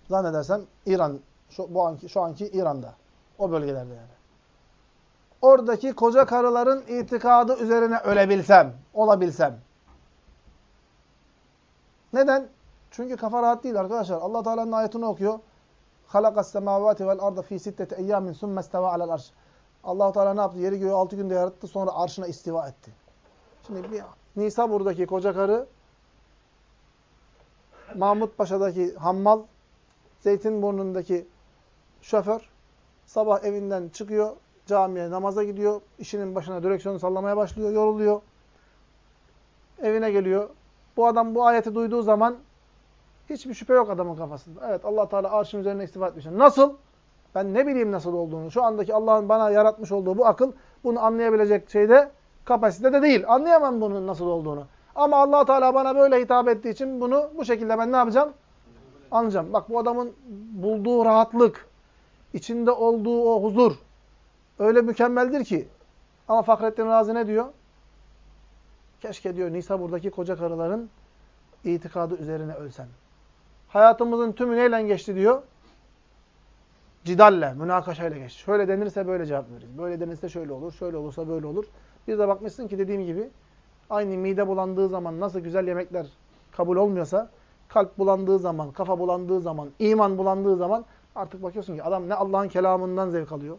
S1: Zannedersem İran şu, bu anki, şu anki İran'da. O bölgelerde yani. Oradaki koca karıların itikadı üzerine ölebilsem, olabilsem. Neden? Çünkü kafa rahat değil arkadaşlar. Allah Teala'nın ayetini okuyor. Halakas semavati vel arda fi sitteti eyyamin sümme isteva alel arş. Allah Teala ne yaptı? Yeri göğü altı günde yarattı, sonra arşına istiva etti. Şimdi bir Nisa buradaki koca karı, Mahmut Paşa'daki hammal, Zeytinburnu'ndaki şoför sabah evinden çıkıyor, camiye namaza gidiyor, işinin başına direksiyonu sallamaya başlıyor, yoruluyor. Evine geliyor. Bu adam bu ayeti duyduğu zaman hiçbir şüphe yok adamın kafasında. Evet Allah Teala arşın üzerine istiva etmiş. Nasıl? Ben ne bileyim nasıl olduğunu. Şu andaki Allah'ın bana yaratmış olduğu bu akıl bunu anlayabilecek şeyde kapasitede değil. Anlayamam bunun nasıl olduğunu. Ama allah Teala bana böyle hitap ettiği için bunu bu şekilde ben ne yapacağım? Anlayacağım. Bak bu adamın bulduğu rahatlık, içinde olduğu o huzur öyle mükemmeldir ki. Ama Fakrettin Razi ne diyor? Keşke diyor Nisa buradaki koca karıların itikadı üzerine ölsem. Hayatımızın tümü neyle geçti diyor? Cidalle, münakaşayla geçti. Şöyle denirse böyle cevap veririz. Böyle denirse şöyle olur, şöyle olursa böyle olur. Bir de bakmışsın ki dediğim gibi aynı mide bulandığı zaman nasıl güzel yemekler kabul olmuyorsa kalp bulandığı zaman, kafa bulandığı zaman, iman bulandığı zaman artık bakıyorsun ki adam ne Allah'ın kelamından zevk alıyor,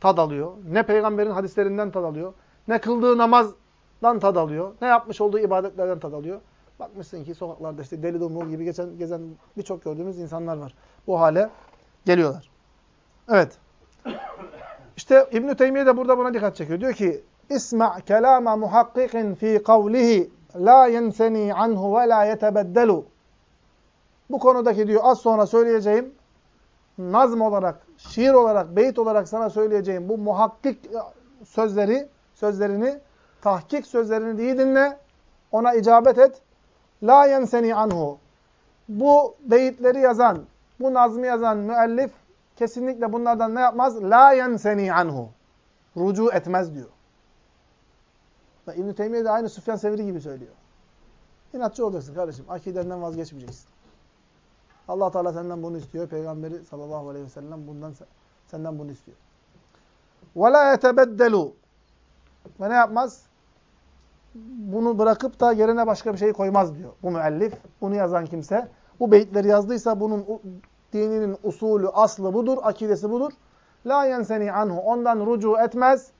S1: tad alıyor, ne peygamberin hadislerinden tad alıyor, ne kıldığı namazdan tad alıyor, ne yapmış olduğu ibadetlerden tad alıyor. Bakmışsın ki sokaklarda işte deli dumrul gibi geçen, gezen birçok gördüğümüz insanlar var. Bu hale geliyorlar. Evet. İşte İbn-i Teymiye de burada buna dikkat çekiyor. Diyor ki İsma' kelama muhakkikin fi kavlihi la yenseni anhu ve la yetebeddelu. Bu konudaki diyor az sonra söyleyeceğim nazm olarak, şiir olarak, beyit olarak sana söyleyeceğim bu muhakkik sözleri, sözlerini tahkik sözlerini iyi dinle, ona icabet et. La yenseni anhu. Bu beyitleri yazan, bu nazmı yazan müellif kesinlikle bunlardan ne yapmaz? La yenseni anhu. Rucu etmez diyor. Ve İbn-i Teymiye de aynı Süfyan Sevri gibi söylüyor. İnatçı olacaksın kardeşim. Akidenden vazgeçmeyeceksin. allah Teala senden bunu istiyor. Peygamberi sallallahu aleyhi ve sellem bundan, senden bunu istiyor. وَلَا يَتَبَدَّلُوا Ve ne yapmaz? Bunu bırakıp da yerine başka bir şey koymaz diyor. Bu müellif, bunu yazan kimse. Bu beyitleri yazdıysa bunun dininin usulü, aslı budur, akidesi budur. La yenseni anhu. Ondan rucu etmez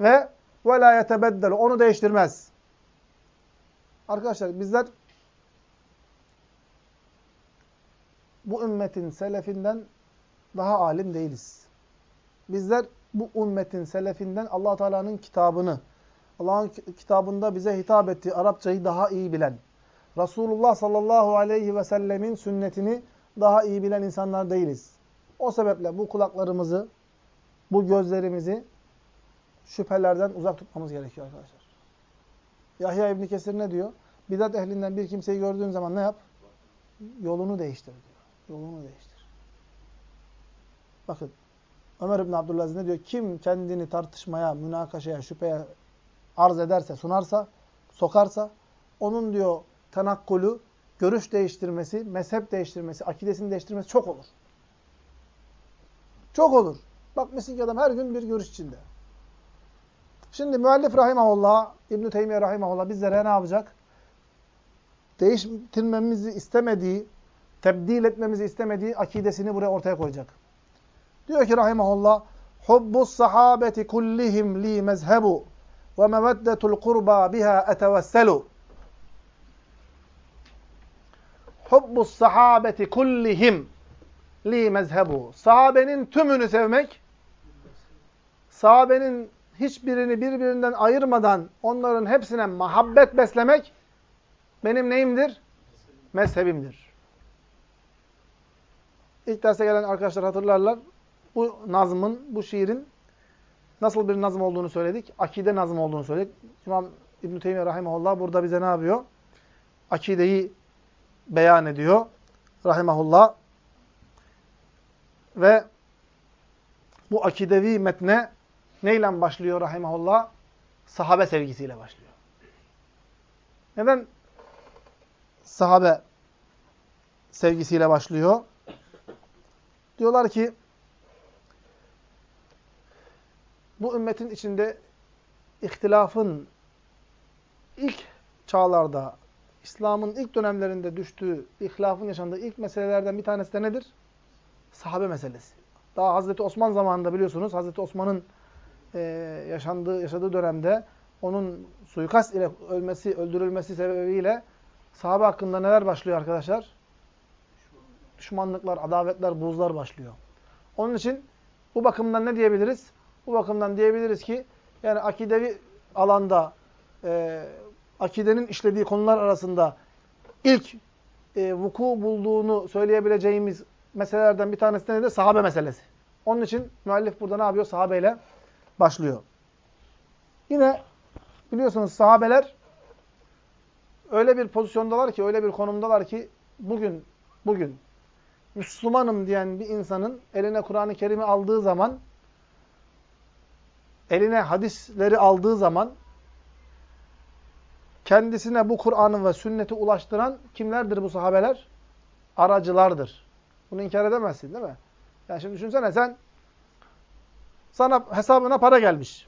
S1: ve ve la yetebeddel. Onu değiştirmez. Arkadaşlar bizler bu ümmetin selefinden daha alim değiliz. Bizler bu ümmetin selefinden allah Teala'nın kitabını, Allah'ın kitabında bize hitap ettiği Arapçayı daha iyi bilen, Resulullah sallallahu aleyhi ve sellemin sünnetini daha iyi bilen insanlar değiliz. O sebeple bu kulaklarımızı, bu gözlerimizi şüphelerden uzak tutmamız gerekiyor arkadaşlar. Yahya İbni Kesir ne diyor? Bidat ehlinden bir kimseyi gördüğün zaman ne yap? Yolunu değiştir diyor. Yolunu değiştir. Bakın Ömer İbni Abdülaziz ne diyor? Kim kendini tartışmaya, münakaşaya, şüpheye arz ederse, sunarsa, sokarsa onun diyor tenakkulü, görüş değiştirmesi, mezhep değiştirmesi, akidesini değiştirmesi çok olur. Çok olur. Bakmışsın ki adam her gün bir görüş içinde. Şimdi müellif rahimahullah, İbn-i Teymiye rahimahullah bizlere ne yapacak? Değiştirmemizi istemediği, tebdil etmemizi istemediği akidesini buraya ortaya koyacak. Diyor ki rahimahullah, Hubbus sahabeti kullihim li mezhebu ve meveddetul kurba biha etevesselu. Hubbus sahabeti kullihim li mezhebu. Sahabenin tümünü sevmek, sahabenin hiçbirini birbirinden ayırmadan onların hepsine muhabbet beslemek benim neyimdir? Mezhebimdir. İlk derse gelen arkadaşlar hatırlarlar. Bu nazmın, bu şiirin nasıl bir nazım olduğunu söyledik. Akide nazım olduğunu söyledik. İmam İbn-i Teymiye Rahimahullah burada bize ne yapıyor? Akideyi beyan ediyor. Rahimahullah. Ve bu akidevi metne neyle başlıyor rahimahullah? Sahabe sevgisiyle başlıyor. Neden sahabe sevgisiyle başlıyor? Diyorlar ki bu ümmetin içinde ihtilafın ilk çağlarda, İslam'ın ilk dönemlerinde düştüğü, ihtilafın yaşandığı ilk meselelerden bir tanesi de nedir? Sahabe meselesi. Daha Hazreti Osman zamanında biliyorsunuz, Hazreti Osman'ın e, yaşandığı, yaşadığı dönemde onun suikast ile ölmesi, öldürülmesi sebebiyle sahabe hakkında neler başlıyor arkadaşlar? Düşmanlıklar, adavetler, buzlar başlıyor. Onun için bu bakımdan ne diyebiliriz? Bu bakımdan diyebiliriz ki yani akidevi alanda e, akidenin işlediği konular arasında ilk e, vuku bulduğunu söyleyebileceğimiz meselelerden bir tanesi de? Sahabe meselesi. Onun için müellif burada ne yapıyor? Sahabeyle başlıyor. Yine biliyorsunuz sahabeler öyle bir pozisyondalar ki, öyle bir konumdalar ki bugün bugün Müslümanım diyen bir insanın eline Kur'an-ı Kerim'i aldığı zaman eline hadisleri aldığı zaman kendisine bu Kur'an'ı ve sünneti ulaştıran kimlerdir bu sahabeler? Aracılardır. Bunu inkar edemezsin değil mi? Yani şimdi düşünsene sen sana hesabına para gelmiş.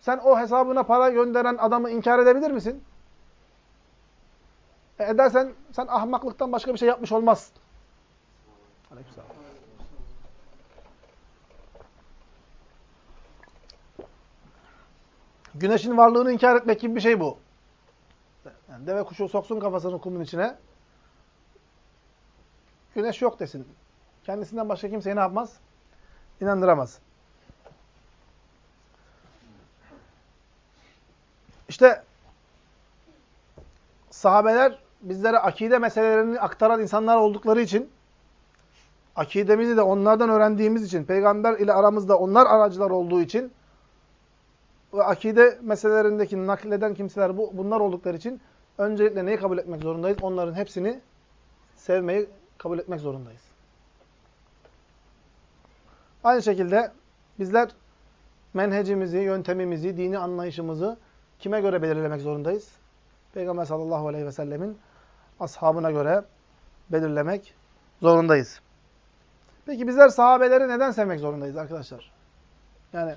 S1: Sen o hesabına para gönderen adamı inkar edebilir misin? E edersen sen ahmaklıktan başka bir şey yapmış olmazsın. Aleykümselam. Güneşin varlığını inkar etmek gibi bir şey bu. Yani deve kuşu soksun kafasını kumun içine. Güneş yok desin. Kendisinden başka kimseyi ne yapmaz? İnandıramaz. İşte sahabeler bizlere akide meselelerini aktaran insanlar oldukları için akidemizi de onlardan öğrendiğimiz için peygamber ile aramızda onlar aracılar olduğu için ve akide meselelerindeki nakleden kimseler bu, bunlar oldukları için öncelikle neyi kabul etmek zorundayız? Onların hepsini sevmeyi kabul etmek zorundayız. Aynı şekilde bizler menhecimizi, yöntemimizi, dini anlayışımızı kime göre belirlemek zorundayız? Peygamber sallallahu aleyhi ve sellemin ashabına göre belirlemek zorundayız. Peki bizler sahabeleri neden sevmek zorundayız arkadaşlar? Yani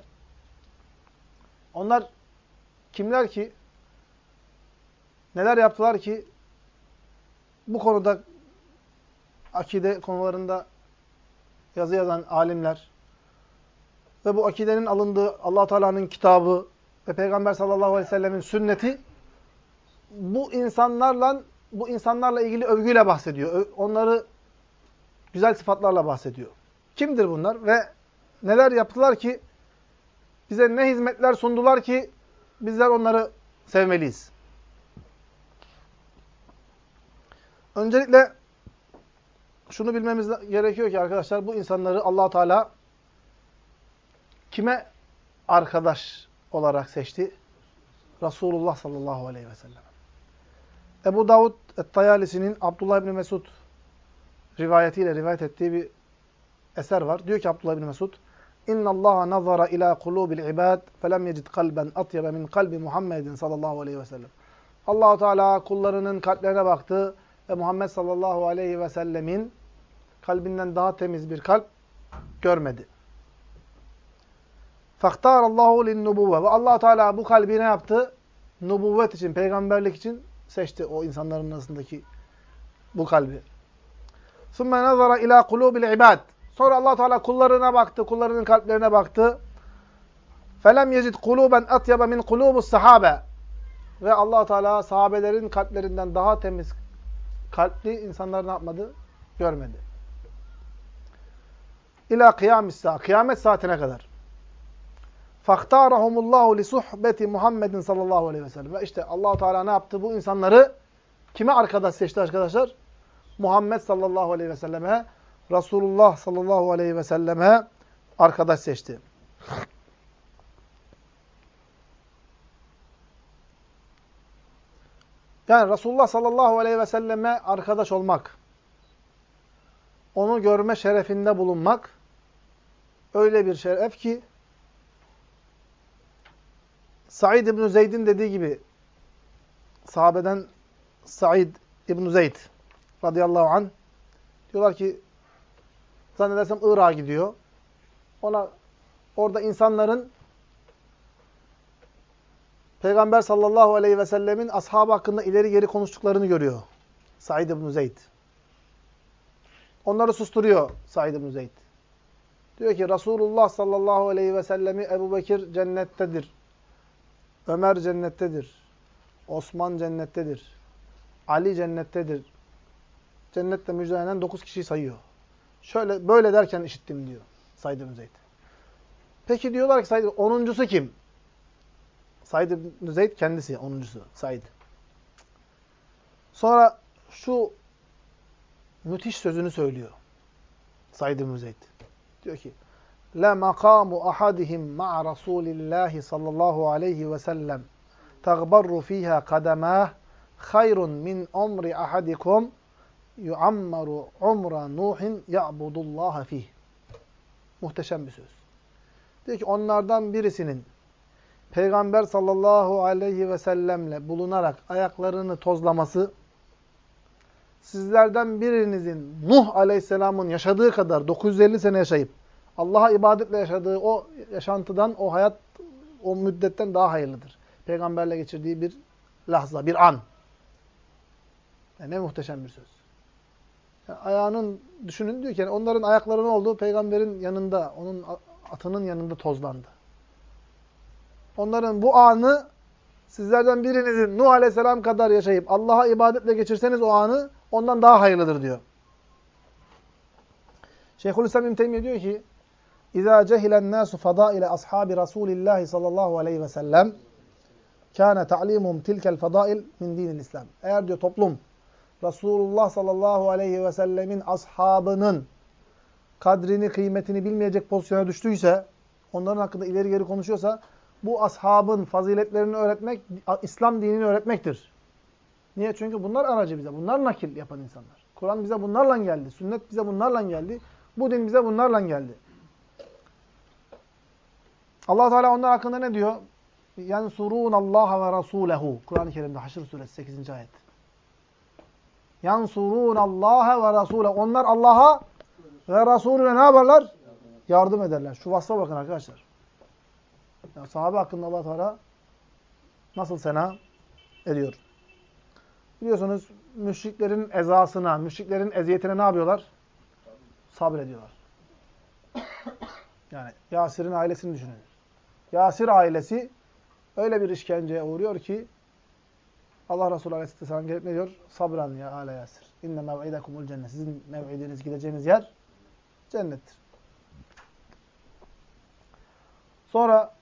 S1: onlar kimler ki neler yaptılar ki bu konuda akide konularında yazı yazan alimler ve bu akidenin alındığı allah Teala'nın kitabı ve Peygamber sallallahu aleyhi ve sellemin sünneti bu insanlarla bu insanlarla ilgili övgüyle bahsediyor. Onları güzel sıfatlarla bahsediyor. Kimdir bunlar ve neler yaptılar ki bize ne hizmetler sundular ki bizler onları sevmeliyiz. Öncelikle şunu bilmemiz gerekiyor ki arkadaşlar bu insanları allah Teala kime arkadaş olarak seçti? Resulullah sallallahu aleyhi ve sellem. Ebu Davud Et-Tayalisi'nin Abdullah İbni Mesud rivayetiyle rivayet ettiği bir eser var. Diyor ki Abdullah İbni Mesud, İnna Allah nazara ila kulubil ibad felem yecid kalben atyebe min kalbi Muhammedin sallallahu aleyhi ve sellem. Allahu Teala kullarının kalplerine baktı ve Muhammed sallallahu aleyhi ve sellemin kalbinden daha temiz bir kalp görmedi. Faktar Allahu lin nubuvve ve Allah Teala bu kalbi ne yaptı? Nubuvvet için, peygamberlik için seçti o insanların arasındaki bu kalbi. Sümme nazara ila kulubil ibad. Sonra Allah Teala kullarına baktı, kullarının kalplerine baktı. Felem yecid kuluben atyaba min kulubus sahabe. Ve Allah Teala sahabelerin kalplerinden daha temiz kalpli insanlar ne yapmadı? Görmedi. İla kıyamis. Kıyamet saatine kadar. Faktarahumullahu li suhbeti Muhammedin sallallahu aleyhi ve sellem. Ve işte Allah Teala ne yaptı? Bu insanları kime arkadaş seçti arkadaşlar? Muhammed sallallahu aleyhi ve selleme, Resulullah sallallahu aleyhi ve selleme arkadaş seçti. Yani Resulullah sallallahu aleyhi ve selleme arkadaş olmak, onu görme şerefinde bulunmak öyle bir şeref ki Said İbn Zeyd'in dediği gibi sahabeden Said İbn Zeyd radıyallahu an diyorlar ki zannedersem Irak'a gidiyor. Ona orada insanların Peygamber sallallahu aleyhi ve sellemin ashabı hakkında ileri geri konuştuklarını görüyor. Said ibn Zeyd. Onları susturuyor Said ibn Zeyd. Diyor ki Resulullah sallallahu aleyhi ve sellemi Ebu Bekir cennettedir. Ömer cennettedir. Osman cennettedir. Ali cennettedir. Cennette müjdelenen dokuz kişiyi sayıyor. Şöyle böyle derken işittim diyor Said ibn Zeyd. Peki diyorlar ki Said onuncusu kim? Said ibn Zeyd kendisi onuncusu Said. Sonra şu müthiş sözünü söylüyor. Said ibn Zeyd. Diyor ki La makamu ahadihim ma'a Rasulillahi sallallahu aleyhi ve sellem tagbarru fiha kademah hayrun min umri ahadikum yuammaru umra Nuhin ya'budullaha fih. Muhteşem bir söz. Diyor ki onlardan birisinin Peygamber sallallahu aleyhi ve sellemle bulunarak ayaklarını tozlaması sizlerden birinizin Nuh aleyhisselamın yaşadığı kadar 950 sene yaşayıp Allah'a ibadetle yaşadığı o yaşantıdan, o hayat, o müddetten daha hayırlıdır. Peygamberle geçirdiği bir lahza, bir an. Yani ne muhteşem bir söz. Yani ayağının, düşünün diyor ki, yani onların ayaklarının olduğu peygamberin yanında, onun atının yanında tozlandı. Onların bu anı sizlerden birinizin Nuh Aleyhisselam kadar yaşayıp Allah'a ibadetle geçirseniz o anı ondan daha hayırlıdır diyor. Şeyhülislam İbn diyor ki İzâ cehilen nâsu fadâile ashâbi Rasûlillâhi sallallahu aleyhi ve sellem kâne ta'limum tilkel fadâil min dinil İslam. Eğer diyor toplum Resulullah sallallahu aleyhi ve sellemin ashabının kadrini, kıymetini bilmeyecek pozisyona düştüyse, onların hakkında ileri geri konuşuyorsa, bu ashabın faziletlerini öğretmek, İslam dinini öğretmektir. Niye? Çünkü bunlar aracı bize. Bunlar nakil yapan insanlar. Kur'an bize bunlarla geldi. Sünnet bize bunlarla geldi. Bu din bize bunlarla geldi. Allah Teala onlar hakkında ne diyor? Yansurun Allah ve Rasulehu. Kur'an-ı Kerim'de Haşr suresi 8. ayet. Yansurun Allah ve Rasule. Onlar Allah'a ve Resulüne ne yaparlar? Yardım ederler. Şu vasfa bakın arkadaşlar. Ya sahabe hakkında Allah Teala nasıl sena ediyor? Biliyorsunuz müşriklerin ezasına, müşriklerin eziyetine ne yapıyorlar? Sabrediyorlar. Yani Yasir'in ailesini düşünün. Yasir ailesi öyle bir işkenceye uğruyor ki Allah Resulü Aleyhisselam gelip ne diyor? Sabran ya ale Yasir. İnne mev'idekumul cennet. Sizin mev'idiniz, gideceğiniz yer cennettir. Sonra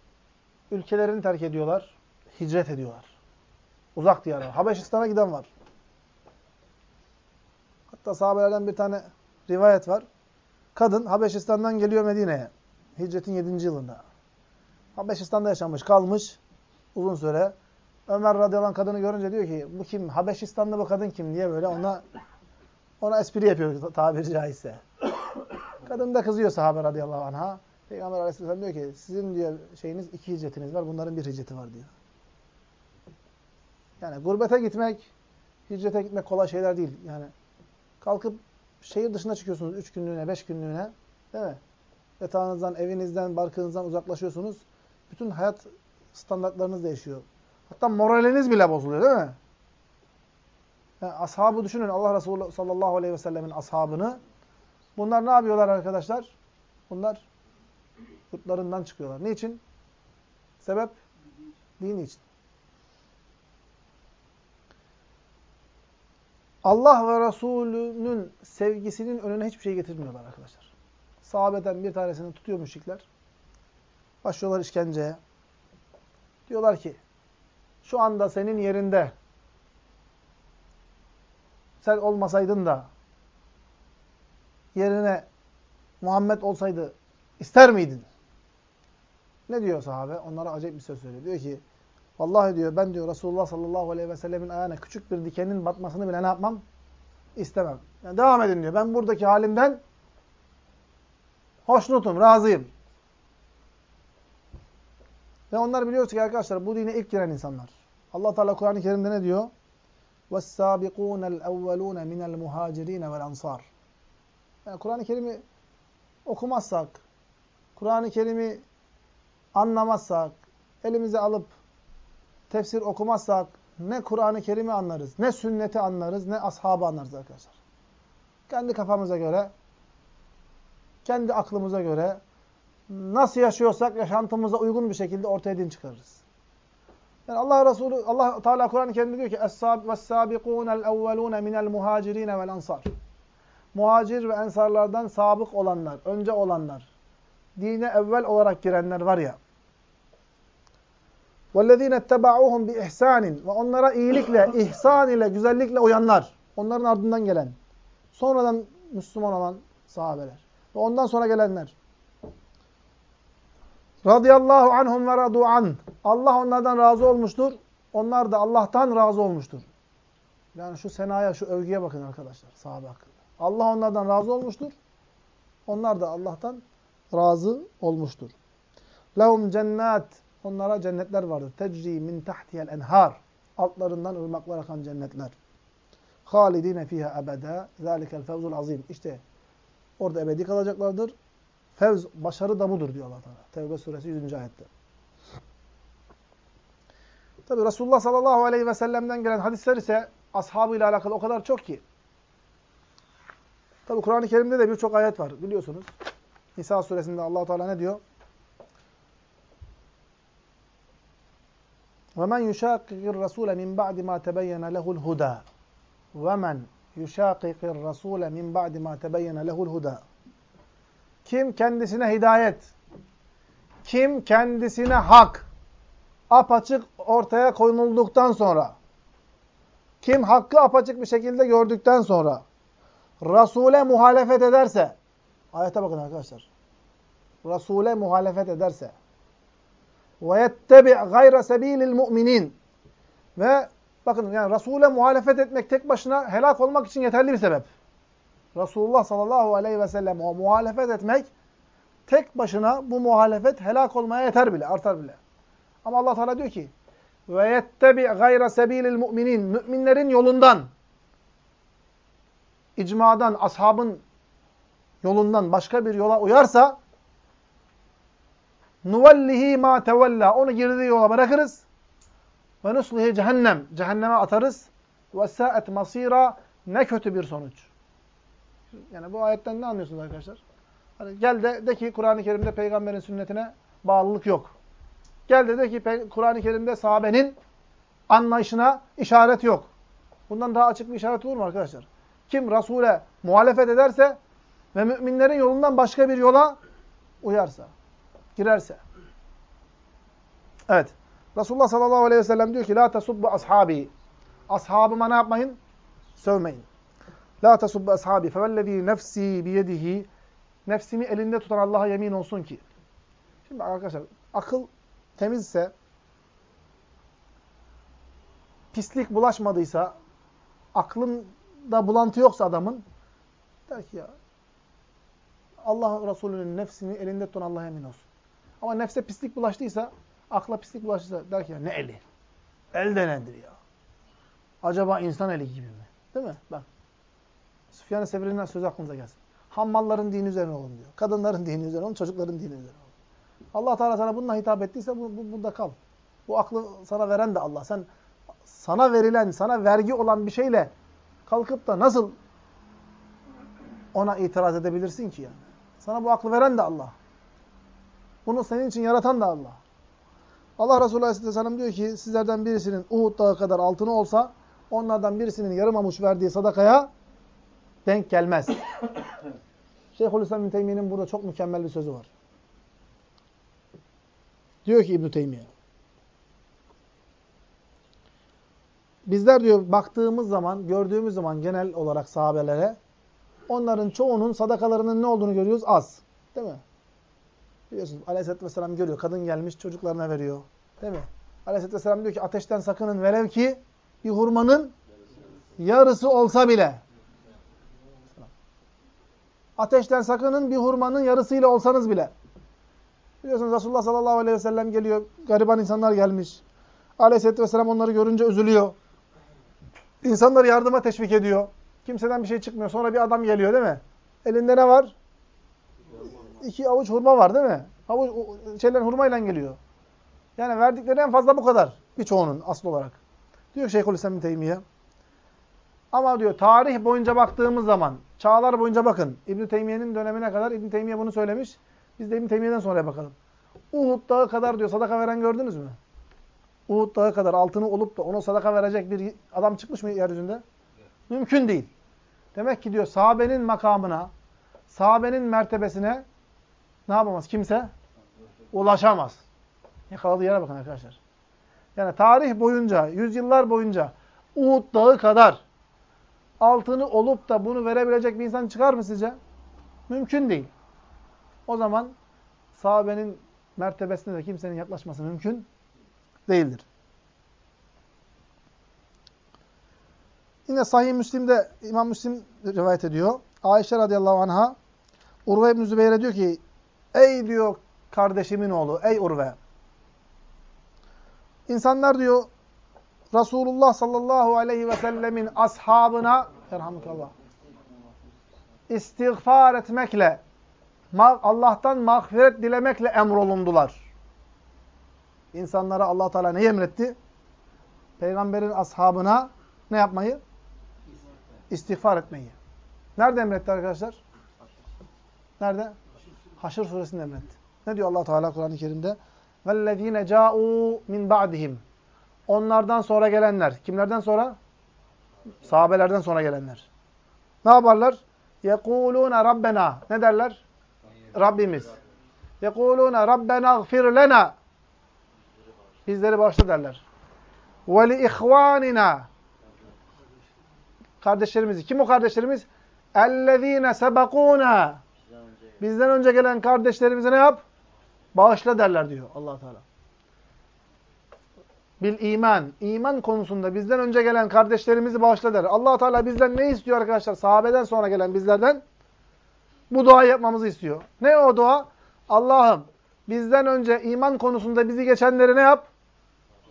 S1: ülkelerini terk ediyorlar. Hicret ediyorlar. Uzak diyara. Habeşistan'a giden var. Hatta sahabelerden bir tane rivayet var. Kadın Habeşistan'dan geliyor Medine'ye. Hicretin 7. yılında. Habeşistan'da yaşamış, kalmış uzun süre. Ömer radıyallahu kadını görünce diyor ki bu kim? Habeşistan'da bu kadın kim diye böyle ona ona espri yapıyor tabiri caizse. (coughs) Kadın da kızıyor sahabe radıyallahu anh'a. Peygamber aleyhisselam diyor ki sizin diyor şeyiniz iki hicretiniz var. Bunların bir hicreti var diyor. Yani gurbete gitmek, hicrete gitmek kolay şeyler değil. Yani kalkıp şehir dışına çıkıyorsunuz üç günlüğüne, beş günlüğüne. Değil mi? Yatağınızdan, evinizden, barkınızdan uzaklaşıyorsunuz. Bütün hayat standartlarınız değişiyor. Hatta moraliniz bile bozuluyor değil mi? Yani ashabı düşünün. Allah Resulü sallallahu aleyhi ve sellemin ashabını. Bunlar ne yapıyorlar arkadaşlar? Bunlar yurtlarından çıkıyorlar. Niçin? Sebep? Dini için. Allah ve Resulünün sevgisinin önüne hiçbir şey getirmiyorlar arkadaşlar. Sahabeden bir tanesini tutuyor müşrikler. Başlıyorlar işkenceye. Diyorlar ki, şu anda senin yerinde sen olmasaydın da yerine Muhammed olsaydı ister miydin? Ne diyor sahabe? Onlara acayip bir söz söylüyor. Diyor ki, Vallahi diyor ben diyor Resulullah sallallahu aleyhi ve sellemin ayağına küçük bir dikenin batmasını bile ne yapmam? İstemem. Yani devam edin diyor. Ben buradaki halimden hoşnutum, razıyım. Ve onlar biliyoruz ki arkadaşlar bu dine ilk giren insanlar. Allah Teala Kur'an-ı Kerim'de ne diyor? وَالسَّابِقُونَ الْاَوَّلُونَ مِنَ الْمُهَاجِرِينَ وَالْاَنْصَارِ yani Kur'an-ı Kerim'i okumazsak, Kur'an-ı Kerim'i anlamazsak, elimize alıp tefsir okumazsak ne Kur'an-ı Kerim'i anlarız, ne sünneti anlarız, ne ashabı anlarız arkadaşlar. Kendi kafamıza göre, kendi aklımıza göre nasıl yaşıyorsak yaşantımıza uygun bir şekilde ortaya din çıkarırız. Yani Allah Resulü Allah Teala Kur'an-ı Kerim'de diyor ki "Es-sabiqûnel evvelûne minel muhacirin vel ansar." Muhacir ve ensarlardan sabık olanlar, önce olanlar, dine evvel olarak girenler var ya. وَالَّذ۪ينَ اتَّبَعُوهُمْ بِإِحْسَانٍ Ve onlara iyilikle, ihsan ile, güzellikle uyanlar. Onların ardından gelen. Sonradan Müslüman olan sahabeler. Ve ondan sonra gelenler. Radıyallahu anhum ve radu an. Allah onlardan razı olmuştur. Onlar da Allah'tan razı olmuştur. Yani şu senaya, şu övgüye bakın arkadaşlar sahabe hakkında. Allah onlardan razı olmuştur. Onlar da Allah'tan razı olmuştur. Lehum cennet. Onlara cennetler vardır. Tecri min tahtiyel enhar. Altlarından ırmaklar akan cennetler. Halidine fiha ebeda. Zalikel fevzul azim. İşte orada ebedi kalacaklardır. Fevz, başarı da budur diyor Allah Teala. Tevbe suresi 100. ayette. Tabi Resulullah sallallahu aleyhi ve sellem'den gelen hadisler ise ashabıyla alakalı o kadar çok ki. Tabi Kur'an-ı Kerim'de de birçok ayet var biliyorsunuz. Nisa suresinde allah Teala ne diyor? وَمَنْ يُشَاقِقِ الرَّسُولَ مِنْ بَعْدِ مَا تَبَيَّنَ لَهُ الْهُدَى وَمَنْ يُشَاقِقِ الرَّسُولَ مِنْ بَعْدِ مَا تَبَيَّنَ لَهُ الْهُدَى kim kendisine hidayet, kim kendisine hak, apaçık ortaya koyulduktan sonra, kim hakkı apaçık bir şekilde gördükten sonra, Resul'e muhalefet ederse, ayete bakın arkadaşlar, Resul'e muhalefet ederse, yettebi gayra sebilil mu'minin. Ve bakın yani Resul'e muhalefet etmek tek başına helak olmak için yeterli bir sebep. Resulullah sallallahu aleyhi ve sellem muhalefet etmek tek başına bu muhalefet helak olmaya yeter bile, artar bile. Ama Allah Teala diyor ki: "Ve yettebi gayra sebilil mu'minin." Müminlerin yolundan icmadan, ashabın yolundan başka bir yola uyarsa nuvellihi ma tevella. Onu girdiği yola bırakırız. Ve nuslihi cehennem. Cehenneme atarız. Ve sa'et masira. Ne kötü bir sonuç. Yani bu ayetten ne anlıyorsunuz arkadaşlar? Hani gel de de ki Kur'an-ı Kerim'de peygamberin sünnetine bağlılık yok. Gel de de ki Kur'an-ı Kerim'de sahabenin anlayışına işaret yok. Bundan daha açık bir işaret olur mu arkadaşlar? Kim Resul'e muhalefet ederse ve müminlerin yolundan başka bir yola uyarsa, girerse. Evet. Resulullah sallallahu aleyhi ve sellem diyor ki La tesubbu ashabi. Ashabıma ne yapmayın? Sövmeyin. La tesubbu ashabi. Fevellezî nefsi biyedihi. Nefsimi elinde tutan Allah'a yemin olsun ki. Şimdi arkadaşlar akıl temizse, pislik bulaşmadıysa, aklında bulantı yoksa adamın, der ki ya Allah Resulü'nün nefsini elinde tutan Allah'a emin olsun. Ama nefse pislik bulaştıysa, akla pislik bulaştıysa der ki ya ne eli? El de nedir ya? Acaba insan eli gibi mi? Değil mi? Bak. Süfyan-ı Sevri'nin sözü aklınıza gelsin. Hammalların dini üzerine olun diyor. Kadınların dini üzerine olun, çocukların dini üzerine olun. Allah Teala sana bununla hitap ettiyse bu, bu, burada kal. Bu aklı sana veren de Allah. Sen sana verilen, sana vergi olan bir şeyle kalkıp da nasıl ona itiraz edebilirsin ki yani? Sana bu aklı veren de Allah. Bunu senin için yaratan da Allah. Allah Resulü Aleyhisselam diyor ki sizlerden birisinin Uhud dağı kadar altını olsa onlardan birisinin yarım amuç verdiği sadakaya denk gelmez. (coughs) Şeyhülislam İbn Teymiye'nin burada çok mükemmel bir sözü var. Diyor ki İbn Teymiye Bizler diyor baktığımız zaman, gördüğümüz zaman genel olarak sahabelere onların çoğunun sadakalarının ne olduğunu görüyoruz? Az. Değil mi? Biliyorsunuz Aleyhisselatü Vesselam görüyor. Kadın gelmiş çocuklarına veriyor. Değil mi? Aleyhisselatü Vesselam diyor ki ateşten sakının velev ki bir hurmanın yarısı olsa bile. Ateşten sakının bir hurmanın yarısıyla olsanız bile. Biliyorsunuz Resulullah sallallahu aleyhi ve sellem geliyor. Gariban insanlar gelmiş. Aleyhisselatü Vesselam onları görünce üzülüyor. İnsanları yardıma teşvik ediyor. Kimseden bir şey çıkmıyor. Sonra bir adam geliyor değil mi? Elinde ne var? İki avuç hurma var değil mi? Avuç, şeyler hurmayla geliyor. Yani verdikleri en fazla bu kadar. Birçoğunun asıl olarak. Diyor Şeyhülislam Teymiye. Ama diyor tarih boyunca baktığımız zaman, çağlar boyunca bakın. İbn Teymiye'nin dönemine kadar İbn Teymiye bunu söylemiş. Biz de İbn Teymiye'den sonra bakalım. Uhud dağı kadar diyor sadaka veren gördünüz mü? Uhud dağı kadar altını olup da ona sadaka verecek bir adam çıkmış mı yeryüzünde? Mümkün değil. Demek ki diyor sahabenin makamına, sahabenin mertebesine ne yapamaz kimse? Ulaşamaz. Yakaladığı yere bakın arkadaşlar. Yani tarih boyunca, yüzyıllar boyunca Uhud dağı kadar altını olup da bunu verebilecek bir insan çıkar mı sizce? Mümkün değil. O zaman sahabenin mertebesine de kimsenin yaklaşması mümkün değildir. Yine Sahih Müslim'de İmam Müslim rivayet ediyor. Ayşe radıyallahu anha Urve İbn Zübeyir'e diyor ki Ey diyor kardeşimin oğlu, ey Urve. İnsanlar diyor Resulullah sallallahu aleyhi ve sellemin ashabına Erhamukallah istiğfar etmekle Allah'tan mağfiret dilemekle emrolundular. İnsanlara allah Teala ne emretti? Peygamberin ashabına ne yapmayı? İstiğfar etmeyi. Nerede emretti arkadaşlar? Nerede? Haşr suresinde emretti. Ne diyor allah Teala Kur'an-ı Kerim'de? وَالَّذ۪ينَ جَاءُوا مِنْ بَعْدِهِمْ Onlardan sonra gelenler. Kimlerden sonra? Sahabelerden sonra gelenler. Ne yaparlar? يَقُولُونَ Rabbena. Ne derler? Rabbimiz. يَقُولُونَ رَبَّنَا اغْفِرْ لَنَا Bizleri bağışla derler. وَلِإِخْوَانِنَا Kardeşlerimizi. Kim o kardeşlerimiz? اَلَّذ۪ينَ سَبَقُونَا Bizden önce gelen kardeşlerimize ne yap? Bağışla derler diyor allah Teala. bil iman. İman konusunda bizden önce gelen kardeşlerimizi bağışla der. allah Teala bizden ne istiyor arkadaşlar? Sahabeden sonra gelen bizlerden bu duayı yapmamızı istiyor. Ne o dua? Allah'ım bizden önce iman konusunda bizi geçenleri ne yap?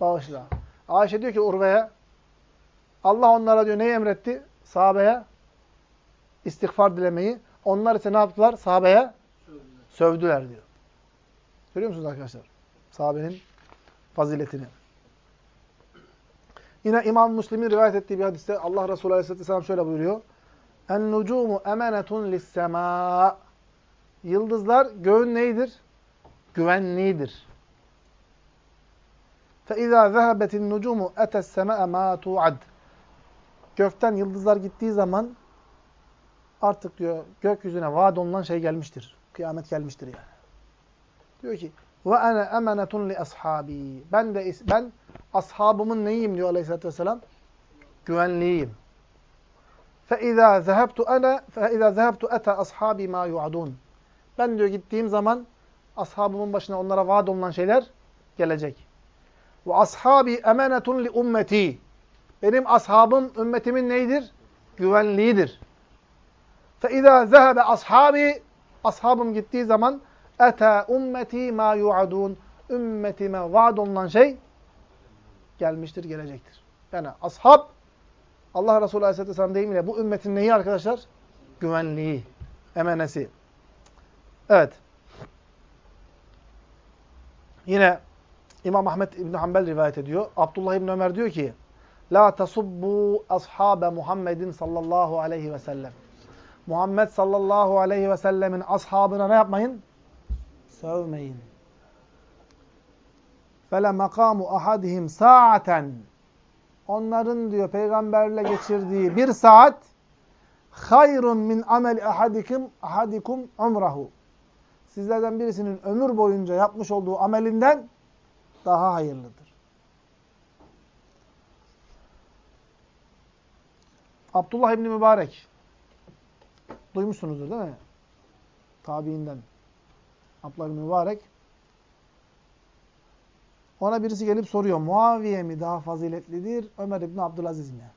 S1: Bağışla. Ayşe diyor ki Urve'ye Allah onlara diyor neyi emretti? Sahabeye istiğfar dilemeyi. Onlar ise ne yaptılar? Sahabeye sövdüler, sövdüler diyor. Görüyor musunuz arkadaşlar? Sahabenin faziletini. Yine İmam Müslim'in rivayet ettiği bir hadiste Allah Resulü Aleyhisselatü Vesselam şöyle buyuruyor. En-nucumu emenetun lis-semâ. Yıldızlar göğün neydir? Güvenliğidir. فَاِذَا ذَهَبَتِ النُّجُومُ اَتَ السَّمَاءَ مَا تُعَدْ Gökten yıldızlar gittiği zaman artık diyor gökyüzüne vaat olunan şey gelmiştir. Kıyamet gelmiştir yani. Diyor ki ve ana emanetun li ashabi. Ben de ben ashabımın neyim diyor Aleyhisselatü Vesselam? Güvenliğiyim. فَاِذَا ذَهَبْتُ اَنَا فَاِذَا ذَهَبْتُ اَتَى ashabi ma yu'adun. Ben diyor gittiğim zaman ashabımın başına onlara vaat olunan şeyler gelecek. Ve ashabi emanetun li ummeti. Benim ashabım ümmetimin neydir? Güvenliğidir. فَاِذَا ذَهَبَ ashabi Ashabım gittiği zaman Ete ummeti ma yuadun. Ümmetime vaad olunan şey gelmiştir, gelecektir. Yani ashab Allah Resulü Aleyhisselatü Vesselam deyimiyle bu ümmetin neyi arkadaşlar? Güvenliği, emenesi. Evet. Yine İmam Ahmet İbn Hanbel rivayet ediyor. Abdullah İbn Ömer diyor ki: "La tasubbu ashabe Muhammedin sallallahu aleyhi ve sellem." Muhammed sallallahu aleyhi ve sellemin ashabına ne yapmayın? Sövmeyin. Fele makamu ahadihim saaten. Onların diyor peygamberle geçirdiği bir saat hayrun min amel ahadikum ahadikum umrahu. Sizlerden birisinin ömür boyunca yapmış olduğu amelinden daha hayırlıdır. Abdullah İbni Mübarek duymuşsunuzdur değil mi? Tabiinden. Abdullah bin Mübarek. Ona birisi gelip soruyor. Muaviye mi daha faziletlidir? Ömer İbni Abdülaziz mi?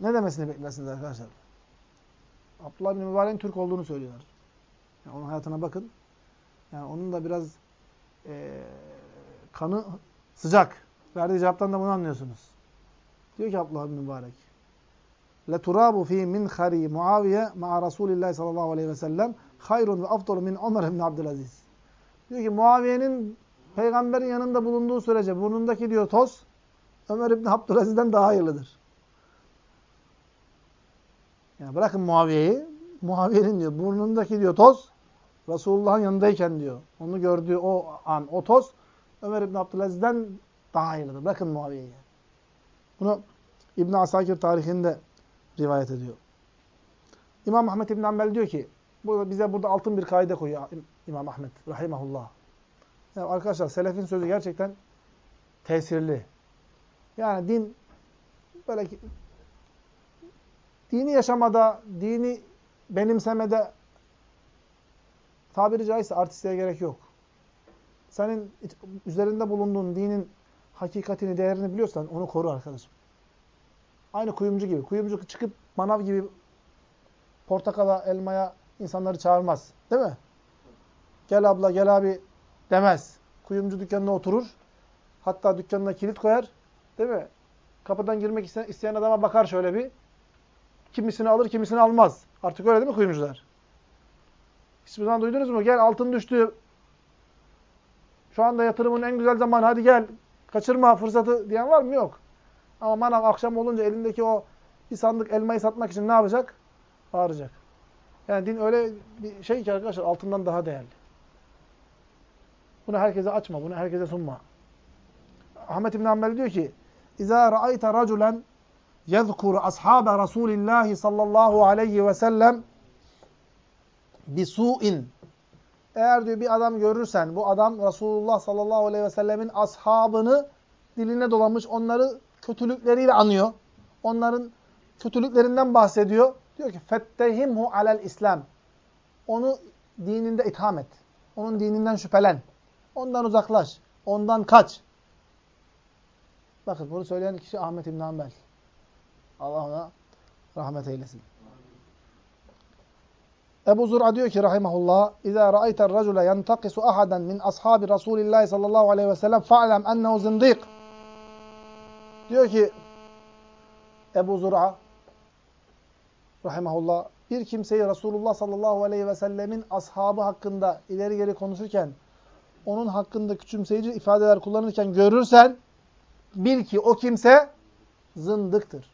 S1: Ne demesini beklersiniz arkadaşlar? Abdullah bin Mübarek'in Türk olduğunu söylüyorlar. Yani onun hayatına bakın. Yani onun da biraz e, kanı sıcak. Verdiği cevaptan da bunu anlıyorsunuz. Diyor ki Abdullah bin Mübarek. لَتُرَابُ ف۪ي مِنْ خَر۪ي Muaviye مَعَ رَسُولِ اللّٰهِ sallallahu aleyhi ve sellem hayrun ve afdalu min Ömer ibn Abdülaziz. Diyor ki Muaviye'nin peygamberin yanında bulunduğu sürece burnundaki diyor toz Ömer ibn Abdülaziz'den daha hayırlıdır. Yani bırakın Muaviye'yi. Muaviye'nin diyor burnundaki diyor toz Resulullah'ın yanındayken diyor. Onu gördüğü o an o toz Ömer ibn Abdülaziz'den daha hayırlıdır. Bırakın Muaviye'yi. Bunu İbn Asakir tarihinde rivayet ediyor. İmam Ahmed İbn Hanbel diyor ki Burada bize burada altın bir kaide koyuyor İmam Ahmet rahimahullah. Yani arkadaşlar selefin sözü gerçekten tesirli. Yani din böyle dini yaşamada, dini benimsemede tabiri caizse artistliğe gerek yok. Senin üzerinde bulunduğun dinin hakikatini, değerini biliyorsan onu koru arkadaşım. Aynı kuyumcu gibi. Kuyumcu çıkıp manav gibi portakala, elmaya insanları çağırmaz. Değil mi? Gel abla, gel abi demez. Kuyumcu dükkanına oturur. Hatta dükkanına kilit koyar. Değil mi? Kapıdan girmek isteyen adama bakar şöyle bir. Kimisini alır, kimisini almaz. Artık öyle değil mi kuyumcular? Hiçbir zaman duydunuz mu? Gel altın düştü. Şu anda yatırımın en güzel zamanı. Hadi gel. Kaçırma fırsatı diyen var mı? Yok. Ama manav akşam olunca elindeki o bir sandık elmayı satmak için ne yapacak? Bağıracak. Yani din öyle bir şey ki arkadaşlar altından daha değerli. Bunu herkese açma, bunu herkese sunma. Ahmet İbn Hanbel diyor ki: "İza ra'ayta raculen yezkur ashabe Rasulillah sallallahu aleyhi ve sellem bi su'in eğer diyor bir adam görürsen bu adam Resulullah sallallahu aleyhi ve sellemin ashabını diline dolamış onları kötülükleriyle anıyor. Onların kötülüklerinden bahsediyor. Diyor ki fettehimhu alel İslam. Onu dininde itham et. Onun dininden şüphelen. Ondan uzaklaş. Ondan kaç. Bakın bunu söyleyen kişi Ahmet İbn Hanbel. Allah ona rahmet eylesin. Ebu Zur'a diyor ki rahimahullah İzâ ra'ayter racule yantakisu ahaden min ashabi Resulillahi sallallahu aleyhi ve sellem fa'lem ennehu zindik. Diyor ki Ebu Zur'a rahimahullah bir kimseyi Resulullah sallallahu aleyhi ve sellemin ashabı hakkında ileri geri konuşurken onun hakkında küçümseyici ifadeler kullanırken görürsen bil ki o kimse zındıktır.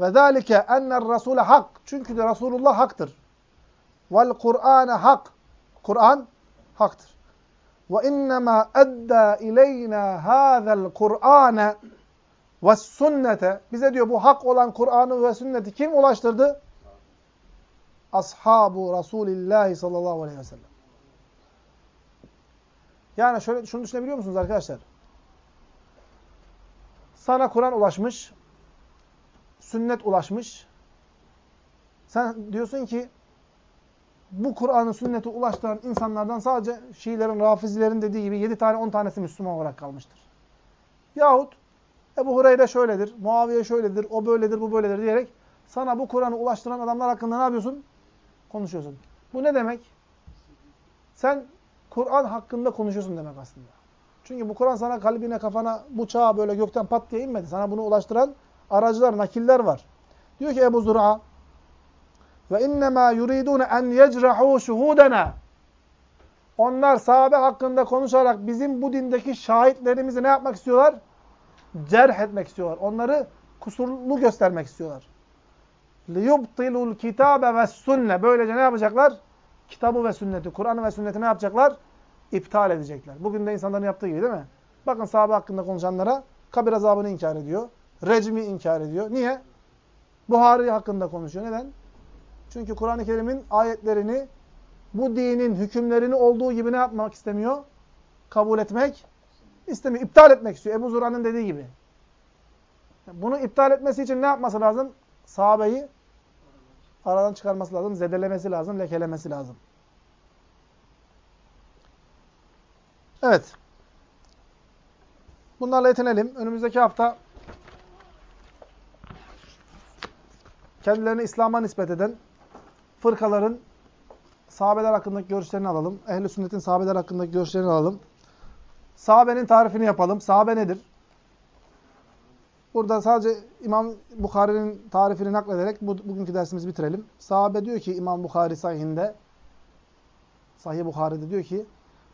S1: Ve zâlike enner rasûle hak. Çünkü de Resulullah haktır. Vel Kur'ane hak. Kur'an haktır. Ve innemâ eddâ ileynâ hâzel Kur'âne ve sünnete. Bize diyor bu hak olan Kur'an'ı ve sünneti kim ulaştırdı? Ashabu Resulillahi sallallahu aleyhi ve sellem. Yani şöyle şunu düşünebiliyor musunuz arkadaşlar? Sana Kur'an ulaşmış, sünnet ulaşmış. Sen diyorsun ki bu Kur'an'ı sünneti ulaştıran insanlardan sadece Şiilerin, Rafizilerin dediği gibi 7 tane 10 tanesi Müslüman olarak kalmıştır. Yahut Ebu Hureyre şöyledir, Muaviye şöyledir, o böyledir, bu böyledir diyerek sana bu Kur'an'ı ulaştıran adamlar hakkında ne yapıyorsun? Konuşuyorsun. Bu ne demek? Sen Kur'an hakkında konuşuyorsun demek aslında. Çünkü bu Kur'an sana kalbine, kafana, bu çağa böyle gökten pat diye inmedi. Sana bunu ulaştıran aracılar, nakiller var. Diyor ki Ebu Zur'a ve innemâ yuridûne en yecrahû şuhûdena Onlar sahabe hakkında konuşarak bizim bu dindeki şahitlerimizi ne yapmak istiyorlar? Cerh etmek istiyorlar. Onları kusurlu göstermek istiyorlar. لِيُبْطِلُوا الْكِتَابَ وَالسُّنَّ Böylece ne yapacaklar? Kitabı ve sünneti, Kur'an'ı ve sünneti ne yapacaklar? İptal edecekler. Bugün de insanların yaptığı gibi değil mi? Bakın sahabe hakkında konuşanlara kabir azabını inkar ediyor. Recmi inkar ediyor. Niye? Buhari hakkında konuşuyor. Neden? Çünkü Kur'an-ı Kerim'in ayetlerini, bu dinin hükümlerini olduğu gibi ne yapmak istemiyor? Kabul etmek istemiyor. İptal etmek istiyor. Ebu Zura'nın dediği gibi. Bunu iptal etmesi için ne yapması lazım? Sahabeyi aradan çıkarması lazım, zedelemesi lazım, lekelemesi lazım. Evet. Bunlarla yetinelim. Önümüzdeki hafta kendilerini İslam'a nispet eden fırkaların sahabeler hakkındaki görüşlerini alalım. Ehl-i sünnetin sahabeler hakkındaki görüşlerini alalım. Sahabenin tarifini yapalım. Sahabe nedir? Burada sadece İmam Bukhari'nin tarifini naklederek bu, bugünkü dersimizi bitirelim. Sahabe diyor ki İmam Bukhari sahihinde Sahih Bukhari'de diyor ki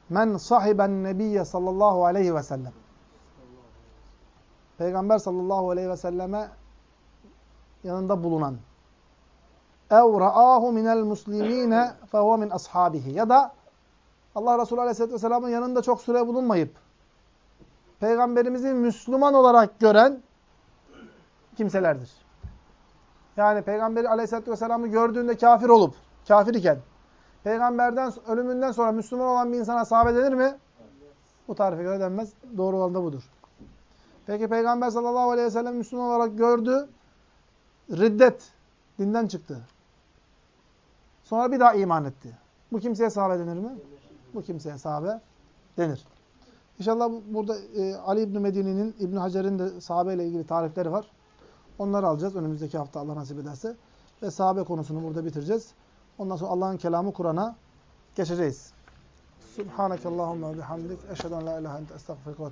S1: Men sahiben nebiyye sallallahu aleyhi ve sellem Peygamber sallallahu aleyhi ve selleme yanında bulunan ev ra'ahu minel muslimine fehuve min ashabihi ya da Allah Resulü aleyhisselatü vesselamın yanında çok süre bulunmayıp Peygamberimizi Müslüman olarak gören kimselerdir. Yani Peygamberi aleyhisselatü vesselam'ı gördüğünde kafir olup, kafir iken, Peygamberden ölümünden sonra Müslüman olan bir insana sahabe denir mi? Bu tarife göre denmez. Doğru olan da budur. Peki Peygamber sallallahu aleyhi ve sellem Müslüman olarak gördü, riddet, dinden çıktı. Sonra bir daha iman etti. Bu kimseye sahabe denir mi? Bu kimseye sahabe denir. İnşallah burada e, Ali İbni Medini'nin, İbni Hacer'in de sahabeyle ilgili tarifleri var. Onları alacağız önümüzdeki hafta Allah nasip ederse. Ve sahabe konusunu burada bitireceğiz. Ondan sonra Allah'ın kelamı Kur'an'a geçeceğiz. Subhanakallahumma ve bihamdik. Eşhedü la ilahe ente estağfirullah ve